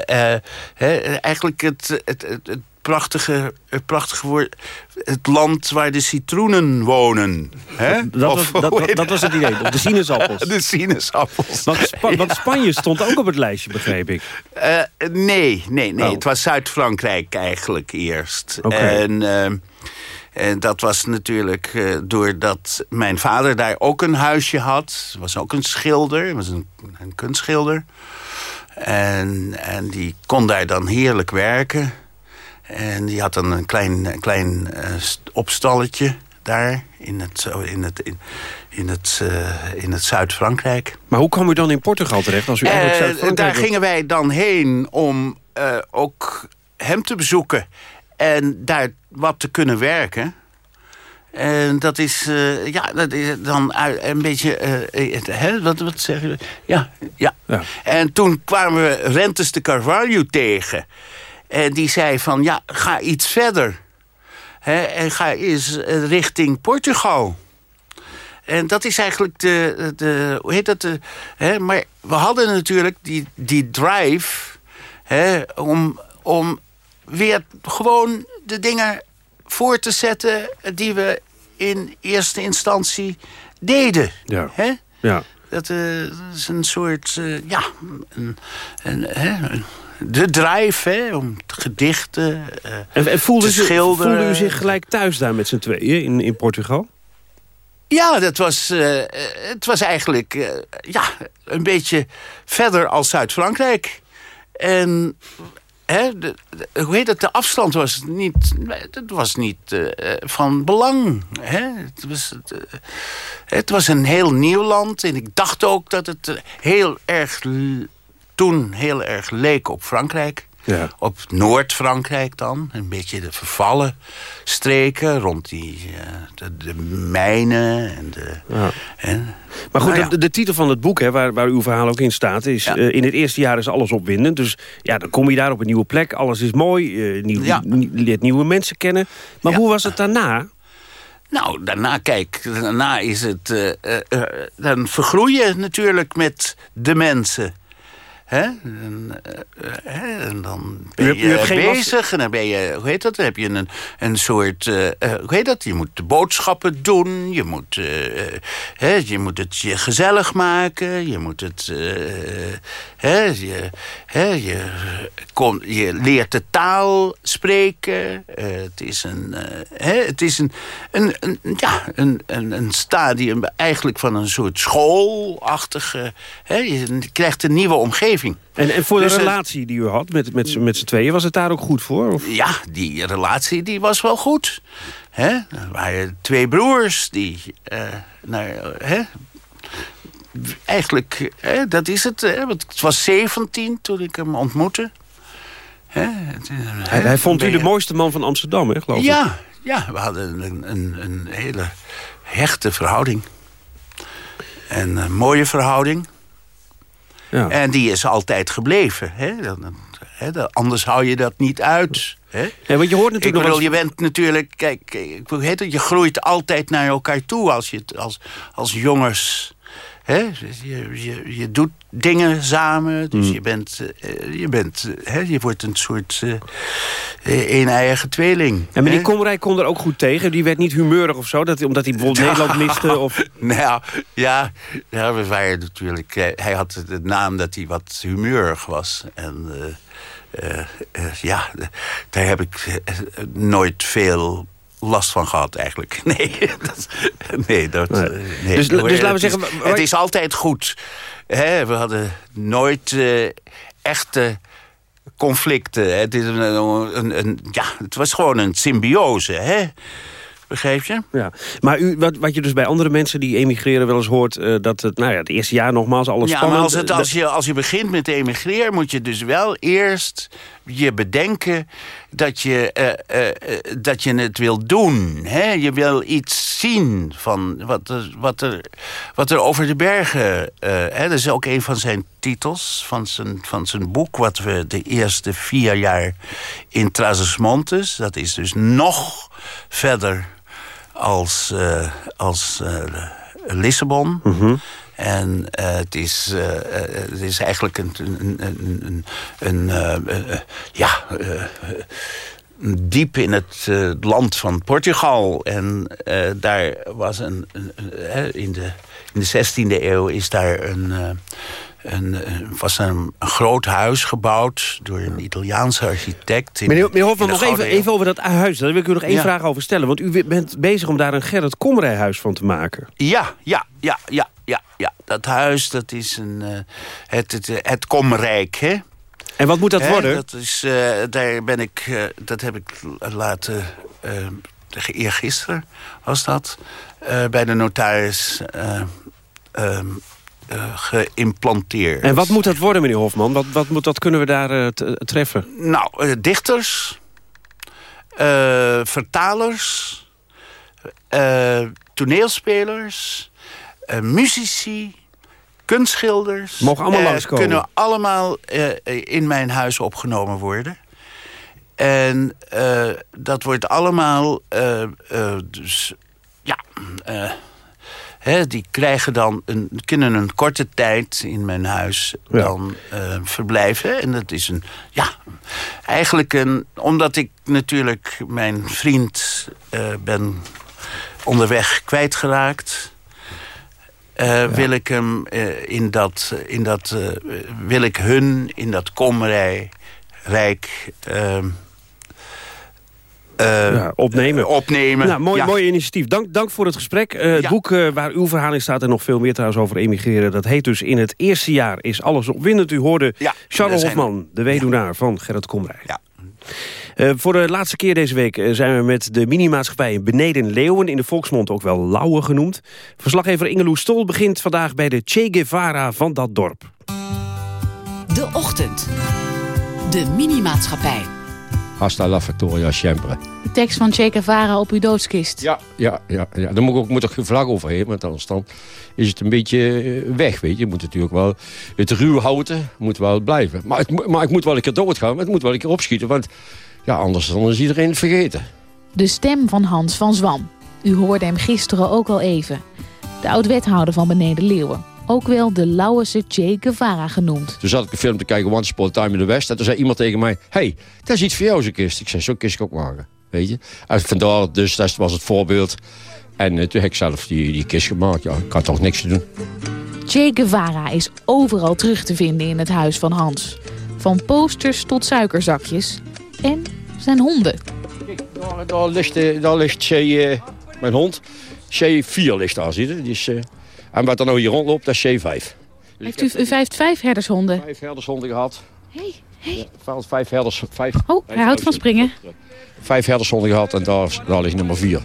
Speaker 30: eh, eh, eigenlijk het, het, het, het prachtige, het prachtige woord... het land waar de citroenen wonen. Hè?
Speaker 2: Dat was, dat, dat was het idee, of de sinaasappels.
Speaker 30: De sinaasappels.
Speaker 2: Want, Spa- want Spanje stond ook op het lijstje, begreep ik.
Speaker 30: Eh, nee, nee, nee.
Speaker 2: Oh.
Speaker 30: Het was Zuid-Frankrijk eigenlijk eerst. En, ehm, en dat was natuurlijk eh, doordat mijn vader daar ook een huisje had. was ook een schilder, was een, een kunstschilder. En, en die kon daar dan heerlijk werken. En die had dan een klein, klein eh, st- opstalletje daar in het, in het, in, in het, eh, in het Zuid-Frankrijk.
Speaker 2: Maar hoe kwam u dan in Portugal terecht als u eigenlijk
Speaker 30: Eh,
Speaker 2: Zuid-Frankrijk
Speaker 30: daar gingen wij dan heen om ook hem te bezoeken. En daar wat te kunnen werken. En dat is, ja, dat is dan een beetje, hè, wat, wat zeggen we? Ja, ja,
Speaker 2: Ja.
Speaker 30: En toen kwamen we Rentes de Carvalho tegen. En die zei van, ja, ga iets verder. En ga eens eh, richting Portugal. En dat is eigenlijk de, de hoe heet dat? De, maar we hadden natuurlijk die, die drive om, om weer gewoon de dingen voor te zetten die we in eerste instantie deden.
Speaker 2: Ja.
Speaker 30: Hè?
Speaker 2: Ja.
Speaker 30: Dat, eh, dat is een soort, eh, ja, een, een- de drive hè, om gedichten eh,
Speaker 2: En, en voelde,
Speaker 30: te
Speaker 2: u,
Speaker 30: schilderen.
Speaker 2: voelde u zich gelijk thuis daar met z'n tweeën in, in Portugal?
Speaker 30: Ja, dat was, eh, eh, het was eigenlijk ja, een beetje verder als Zuid-Frankrijk. En hè, de, de- hoe heet het, de afstand was niet, dat was niet van belang. Hè? Het, was, het, was een heel nieuw land. En ik dacht ook dat het heel erg toen heel erg leek op Frankrijk.
Speaker 2: Ja.
Speaker 30: Op Noord-Frankrijk dan. Een beetje de vervallen streken rond die, eh, de, de mijnen en de...
Speaker 2: Ja.
Speaker 30: En,
Speaker 2: Maar goed,
Speaker 30: Nou ja.
Speaker 2: de, de titel van het boek, hè, waar, waar uw verhaal ook in staat... is eh, in het eerste jaar is alles opwindend. Dus ja, dan kom je daar op een nieuwe plek. Alles is mooi. eh, nieuw, leert nieuwe mensen kennen. Maar hoe was het daarna?
Speaker 30: Nou, daarna, kijk, daarna is het... dan vergroei je natuurlijk met de mensen. Hè? En, eh, eh, hè, en dan ben je
Speaker 2: last-
Speaker 30: bezig en dan ben je, hoe heet dat? Dan heb je een, een soort, eh, hoe heet dat? Je moet de boodschappen doen, je moet, hè, je moet het je gezellig maken, je moet het, hè, je, hè, je, kon, je leert de taal spreken. Het is een, hè, het is een, een, een, ja, een, een, een stadium eigenlijk van een soort schoolachtige, hè, je krijgt een nieuwe omgeving.
Speaker 2: En, en voor de
Speaker 30: Dus, eh,
Speaker 2: relatie die u had met, met, z'n- met z'n tweeën... was het daar ook goed voor? Of?
Speaker 30: Ja, die relatie die was wel goed. Hè? Er waren twee broers die... eh, hè? Eigenlijk, hè, dat is het. Hè? Want het was 17 toen ik hem ontmoette. Hè? Eh,
Speaker 2: Hij, vond u de mooiste man van Amsterdam, hè, geloof ik?
Speaker 30: Ja, ja, we hadden een, een, een hele hechte verhouding. En een mooie verhouding.
Speaker 2: Ja.
Speaker 30: En die is altijd gebleven. Hè? Dan- hè, dan- anders hou je dat niet uit. Hè?
Speaker 2: Ja, want je hoort
Speaker 30: Ik
Speaker 2: natuurlijk nog wel
Speaker 30: je
Speaker 2: eens-
Speaker 30: bent natuurlijk... Kijk, hoe heet het? je groeit altijd naar elkaar toe als, je, als, als jongens... Hè? Je, je, je doet dingen samen. Dus je bent, eh, je, bent eh, hè, je wordt een soort uh, een-eigen tweeling.
Speaker 2: En meneer? Komrij kon er ook goed tegen. Die werd niet humeurig of zo, dat, omdat hij bijvoorbeeld Nederland miste. Of...
Speaker 30: Nou, ja, ja, we waren natuurlijk... hij had de naam dat hij wat humeurig was. En ja, daar heb ik nooit veel last van gehad eigenlijk. Nee, dat, nee, dat,
Speaker 2: Nee.
Speaker 30: nee.
Speaker 2: Dus-
Speaker 30: Hoor,
Speaker 2: dus laten we
Speaker 30: het
Speaker 2: zeggen,
Speaker 30: is- het is altijd goed. Hè, we hadden nooit eh, echte conflicten. Het, is een, een, een, ja, het was gewoon een symbiose, hè? Begrijp je?
Speaker 2: Ja. Maar u, wat, wat je dus bij andere mensen die emigreren wel eens hoort... eh, dat het, nou ja, het eerste jaar nogmaals alles
Speaker 30: ja,
Speaker 2: spannend...
Speaker 30: maar als, het,
Speaker 2: eh,
Speaker 30: als, je, als je begint met emigreren... moet je dus wel eerst je bedenken dat je, eh, eh, eh, dat je het wil doen. Hè? Je wil iets zien van wat er, wat er, wat er over de bergen... eh, hè? Dat is ook een van zijn titels van zijn, van zijn boek... wat we de eerste vier jaar in Trás-os-Montes... dat is dus nog verder als, als Lissabon... En eh, het, is, eh, eh, het is eigenlijk een, een, een, een, ja, diep in het land van Portugal. En daar was een, in, de, in de 16e eeuw is daar een, een, eh, was een, een groot huis gebouwd door een Italiaanse architect. In,
Speaker 2: Meneer, meneer Hofman, nog even, even over dat huis. Daar wil ik u nog één
Speaker 30: Ja.
Speaker 2: vraag over stellen. Want u bent bezig om daar een Gerrit Komrij-huis van te maken.
Speaker 30: Ja, ja, ja, ja, ja, ja. Dat huis, dat is een, eh, het, het, het Komrijk, hè?
Speaker 2: En wat moet dat worden?
Speaker 30: Dat is, eh, daar ben ik, eh, dat heb ik laten, uh, eergisteren was dat, eh, bij de notaris eh, ehm, eh, geïmplanteerd.
Speaker 2: En wat moet dat worden, meneer Hofman? Wat, wat, moet, wat kunnen we daar eh, treffen?
Speaker 30: Nou, eh, dichters, eh, vertalers, eh, toneelspelers, eh, muzici, kunstschilders.
Speaker 2: Mogen allemaal
Speaker 30: eh,
Speaker 2: langskomen?
Speaker 30: Kunnen allemaal eh, in mijn huis opgenomen worden. En eh, dat wordt allemaal, eh, eh, dus, ja, die krijgen dan een, kunnen een korte tijd in mijn huis
Speaker 2: Ja.
Speaker 30: dan eh, verblijven. En dat is een, ja, eigenlijk een, omdat ik natuurlijk mijn vriend eh, ben onderweg kwijtgeraakt. eh, Wil ik hem in dat, in dat wil ik hun in dat komrij rijk eh,
Speaker 2: Ja, opnemen.
Speaker 30: opnemen.
Speaker 2: Nou, mooi,
Speaker 30: Ja.
Speaker 2: mooi initiatief. Dank, dank voor het gesprek. Eh, het
Speaker 30: Ja.
Speaker 2: boek eh, waar uw verhaal in staat en nog veel meer trouwens over emigreren... dat heet dus In het eerste jaar is alles opwindend. U hoorde
Speaker 30: Ja,
Speaker 2: Charles. Hofman, de weduwnaar van Gerrit Komrij.
Speaker 30: Ja.
Speaker 2: Eh, voor de laatste keer deze week eh, zijn we met de minimaatschappij Beneden Leeuwen... in de volksmond ook wel Lauwe genoemd. Verslaggever Ingeloe Stol begint vandaag bij de Che Guevara van dat dorp.
Speaker 12: De Ochtend. De Minimaatschappij.
Speaker 31: Hasta la Victoria Sempre.
Speaker 27: De tekst van Che Guevara op uw doodskist.
Speaker 31: Ja, ja, ja, ja. Daar moet ik ook moet er geen vlag overheen, want anders dan is het een beetje eh, weg, weet je. Je moet natuurlijk wel, het ruw houten moet wel blijven. Maar, het, moet- maar ik moet wel een keer doodgaan, maar het moet wel een keer opschieten, want ja, anders dan is iedereen het vergeten.
Speaker 27: De stem van Hans van Zwam. U hoorde hem gisteren ook al even. De oud-wethouder van Beneden Leeuwen. Ook wel de Lauwerse Che Guevara genoemd.
Speaker 31: Toen zat ik een film te kijken, Once Upon a Time in the West, en toen zei iemand tegen mij, hey, dat is iets voor jou zo'n kist. Ik zei, zo'n kist kan ik ook maken, weet je. En vandaar, dus dat was het voorbeeld. En eh, toen heb ik zelf die, die kist gemaakt, ja, ik had toch niks te doen.
Speaker 27: Che Guevara is overal terug te vinden in het huis van Hans. Van posters tot suikerzakjes. En zijn honden.
Speaker 31: Daar, daar ligt, eh, daar ligt Shay, eh, mijn hond. Shay 4 ligt daar, zie je. Die is, eh, en wat er nou hier rondloopt, dat is Shay 5.
Speaker 27: Heeft u, u heeft vijf herdershonden?
Speaker 31: Vijf herdershonden gehad.
Speaker 27: Hey, hey.
Speaker 31: Ja, vijf- vijf herders, vijf,
Speaker 27: Oh, hij houdt van springen.
Speaker 31: vijf herdershonden gehad en daar, daar ligt nummer 4.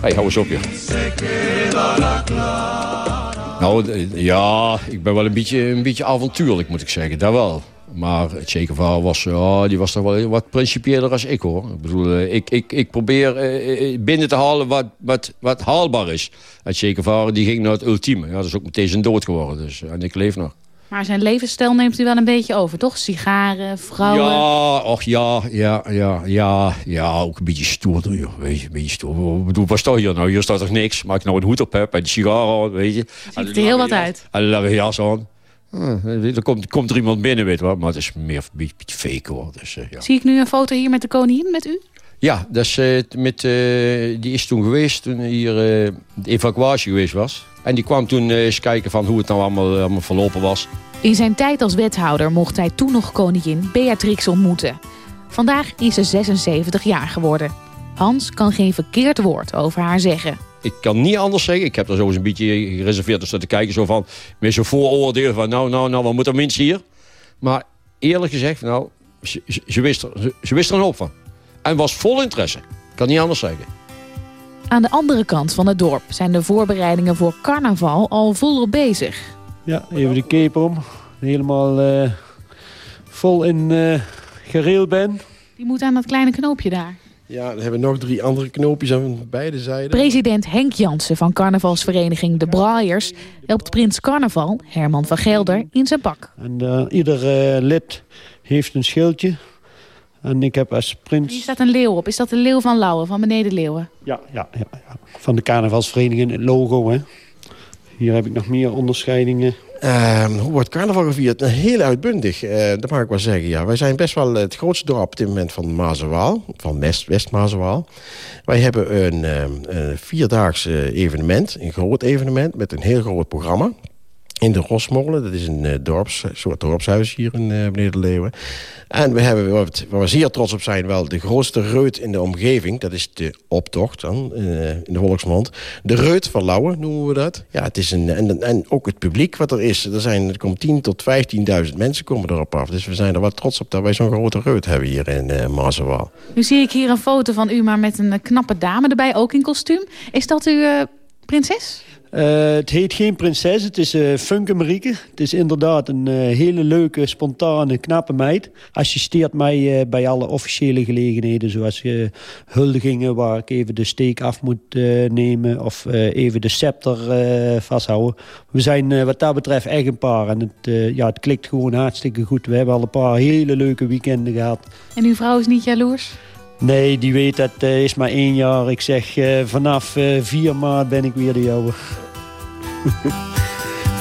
Speaker 31: hey, hou eens op je. Nou, ja, ik ben wel een beetje, een beetje avontuurlijk, moet ik zeggen. Dat wel. Maar het Che was, ja, die was toch wel wat principiëler als ik, hoor. Ik bedoel, eh, ik, ik, ik probeer eh, eh, binnen te halen wat, wat, wat haalbaar is. Het Guevara, die ging naar het ultieme. Ja, dat is ook meteen zijn dood geworden. Dus, en ik leef nog.
Speaker 27: Maar zijn levensstijl neemt u wel een beetje over, toch? Sigaren, vrouwen.
Speaker 31: Ja, och ja, ja, ja, ja, ja, ook een beetje stoer je, weet je, een beetje stoer. Ik bedoel, wat staat hier nou? Hier staat toch niks? Maar ik nou een hoed op heb en een sigaar aan, weet je.
Speaker 27: Ziet er heel wat uit.
Speaker 31: En een jas aan. Eh, er komt, komt er iemand binnen, weet je wel. Maar het is meer een beetje, fake hoor. Dus, eh, ja.
Speaker 32: Zie ik nu een foto hier met de koningin, met u?
Speaker 31: Ja, dat is, eh, met, eh, die is toen geweest toen hier de evacuatie geweest was. En die kwam toen eens kijken van hoe het nou allemaal, allemaal verlopen was.
Speaker 32: In zijn tijd als wethouder mocht hij toen nog koningin Beatrix ontmoeten. Vandaag is ze 76 jaar geworden. Hans kan geen verkeerd woord over haar zeggen.
Speaker 31: Ik kan niet anders zeggen. Ik heb er zo eens een beetje gereserveerd om te kijken. Zo van, met zo'n vooroordeel van, nou, nou, nou, wat moet er minst hier? Maar eerlijk gezegd, nou, ze, ze, ze wist er, ze, ze wist er een hoop van. En was vol interesse. Ik kan niet anders zeggen.
Speaker 32: Aan de andere kant van het dorp zijn de voorbereidingen voor carnaval al volop bezig.
Speaker 33: Ja, even de cape om. Helemaal eh, vol in uh, gereel ben.
Speaker 32: Die moet aan dat kleine knoopje daar.
Speaker 34: Ja, dan hebben we nog drie andere knoopjes aan beide zijden.
Speaker 32: President Henk Jansen van carnavalsvereniging De Braaiers... helpt prins carnaval, Herman van Gelder, in zijn pak.
Speaker 33: En uh, ieder uh, lid heeft een schildje. En ik heb als prins...
Speaker 32: Hier staat een leeuw op. Is dat de leeuw van Lauwen, van beneden Leeuwen?
Speaker 33: Ja, ja, ja, ja. van de carnavalsvereniging, het logo. Hè. Hier heb ik nog meer onderscheidingen.
Speaker 34: Uh, hoe wordt carnaval gevierd? Heel uitbundig, uh, dat mag ik wel zeggen. Ja. Wij zijn best wel het grootste dorp op dit moment van Mazenwaal. Van West, West. Wij hebben een, uh, een vierdaags evenement. Een groot evenement met een heel groot programma. In de Rosmolen, dat is een uh, dorps, soort dorpshuis hier in uh, beneden Leeuwen. En we hebben, waar we zeer trots op zijn, wel de grootste reut in de omgeving. Dat is de optocht dan, uh, in de volksmond. De reut van Lauwen noemen we dat. Ja, het is een, en, en ook het publiek wat er is. Er, zijn, er komt 10.000 tot 15.000 mensen komen erop af. Dus we zijn er wel trots op dat wij zo'n grote reut hebben hier in uh.
Speaker 32: Nu zie ik hier een foto van u, maar met een knappe dame erbij, ook in kostuum. Is dat uw prinses?
Speaker 33: Uh, het heet geen prinses, het is uh, Funke Marieke. Het is inderdaad een uh, hele leuke, spontane, knappe meid. Assisteert mij bij alle officiële gelegenheden... zoals huldigingen waar ik even de steek af moet nemen... of even de scepter vasthouden. We zijn wat dat betreft echt een paar. En het, ja, het klikt gewoon hartstikke goed. We hebben al een paar hele leuke weekenden gehad.
Speaker 32: En uw vrouw is niet jaloers?
Speaker 33: Nee, die weet dat uh, is maar één jaar. Ik zeg uh, vanaf uh, 4 maart ben ik weer de jouwe.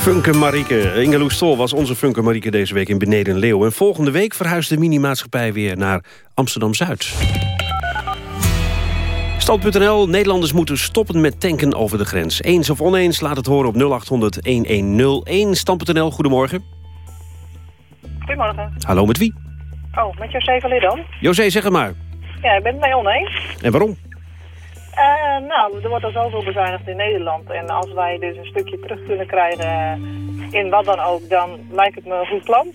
Speaker 2: Funke Marieke. Inge Stol was onze Funke Marieke deze week in Beneden Leeuw. En volgende week verhuist de minimaatschappij weer naar Amsterdam-Zuid. Stand.nl, Nederlanders moeten stoppen met tanken over de grens. Eens of oneens, laat het horen op 0800-1101. Stand.nl, goedemorgen.
Speaker 35: Goedemorgen.
Speaker 2: Hallo, met wie?
Speaker 35: Oh, met José van Lidam.
Speaker 2: José, zeg het maar.
Speaker 35: Ja, ik ben het mee oneens.
Speaker 2: En waarom?
Speaker 35: Uh, nou, er wordt al zoveel bezuinigd in Nederland. En als wij dus een stukje terug kunnen krijgen in wat dan ook, dan lijkt het me een goed plan.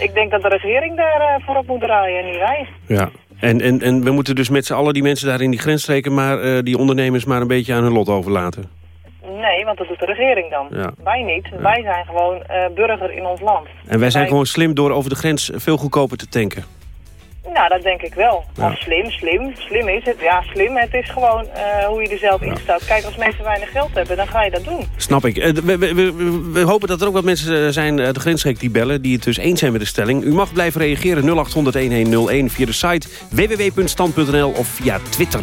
Speaker 35: Ik denk dat de regering daar uh, voorop moet draaien en niet wij.
Speaker 2: Ja, en, en, en we moeten dus met z'n allen die mensen daar in die grensstreken... maar uh, die ondernemers maar een beetje aan hun lot overlaten.
Speaker 35: Nee, want dat doet de regering dan.
Speaker 2: Ja.
Speaker 35: Wij niet. Ja. Wij zijn gewoon burger in ons land.
Speaker 2: En wij zijn wij... gewoon slim door over de grens veel goedkoper te tanken.
Speaker 35: Nou, dat denk ik wel. Ja. Slim, slim, slim is het. Ja, slim. Het is gewoon uh, hoe je er zelf ja. in staat. Kijk, als mensen weinig geld hebben, dan ga je dat doen.
Speaker 2: Snap ik. Uh, we, we, we, we, hopen dat er ook wat mensen zijn uit de grensstreek die bellen... die het dus eens zijn met de stelling. U mag blijven reageren 0800-1101 via de site www.stand.nl of via Twitter.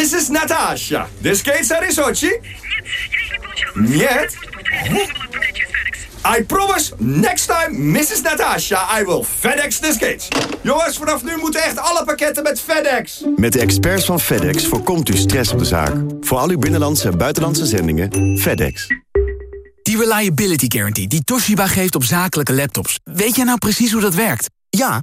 Speaker 36: Hello, Mrs. Natasha. The skates are in Sochi? Нет.
Speaker 37: I promise, next time, Mrs. Natasha, I will FedEx this case. Jongens, vanaf nu moeten echt alle pakketten met FedEx.
Speaker 38: Met de experts van FedEx voorkomt u stress op de zaak. Voor al uw binnenlandse en buitenlandse zendingen, FedEx.
Speaker 11: Die Reliability Guarantee die Toshiba geeft op zakelijke laptops. Weet jij nou precies hoe dat werkt?
Speaker 9: Ja,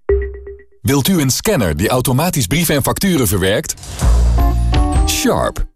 Speaker 1: Wilt u een scanner die automatisch brieven en facturen verwerkt? Sharp.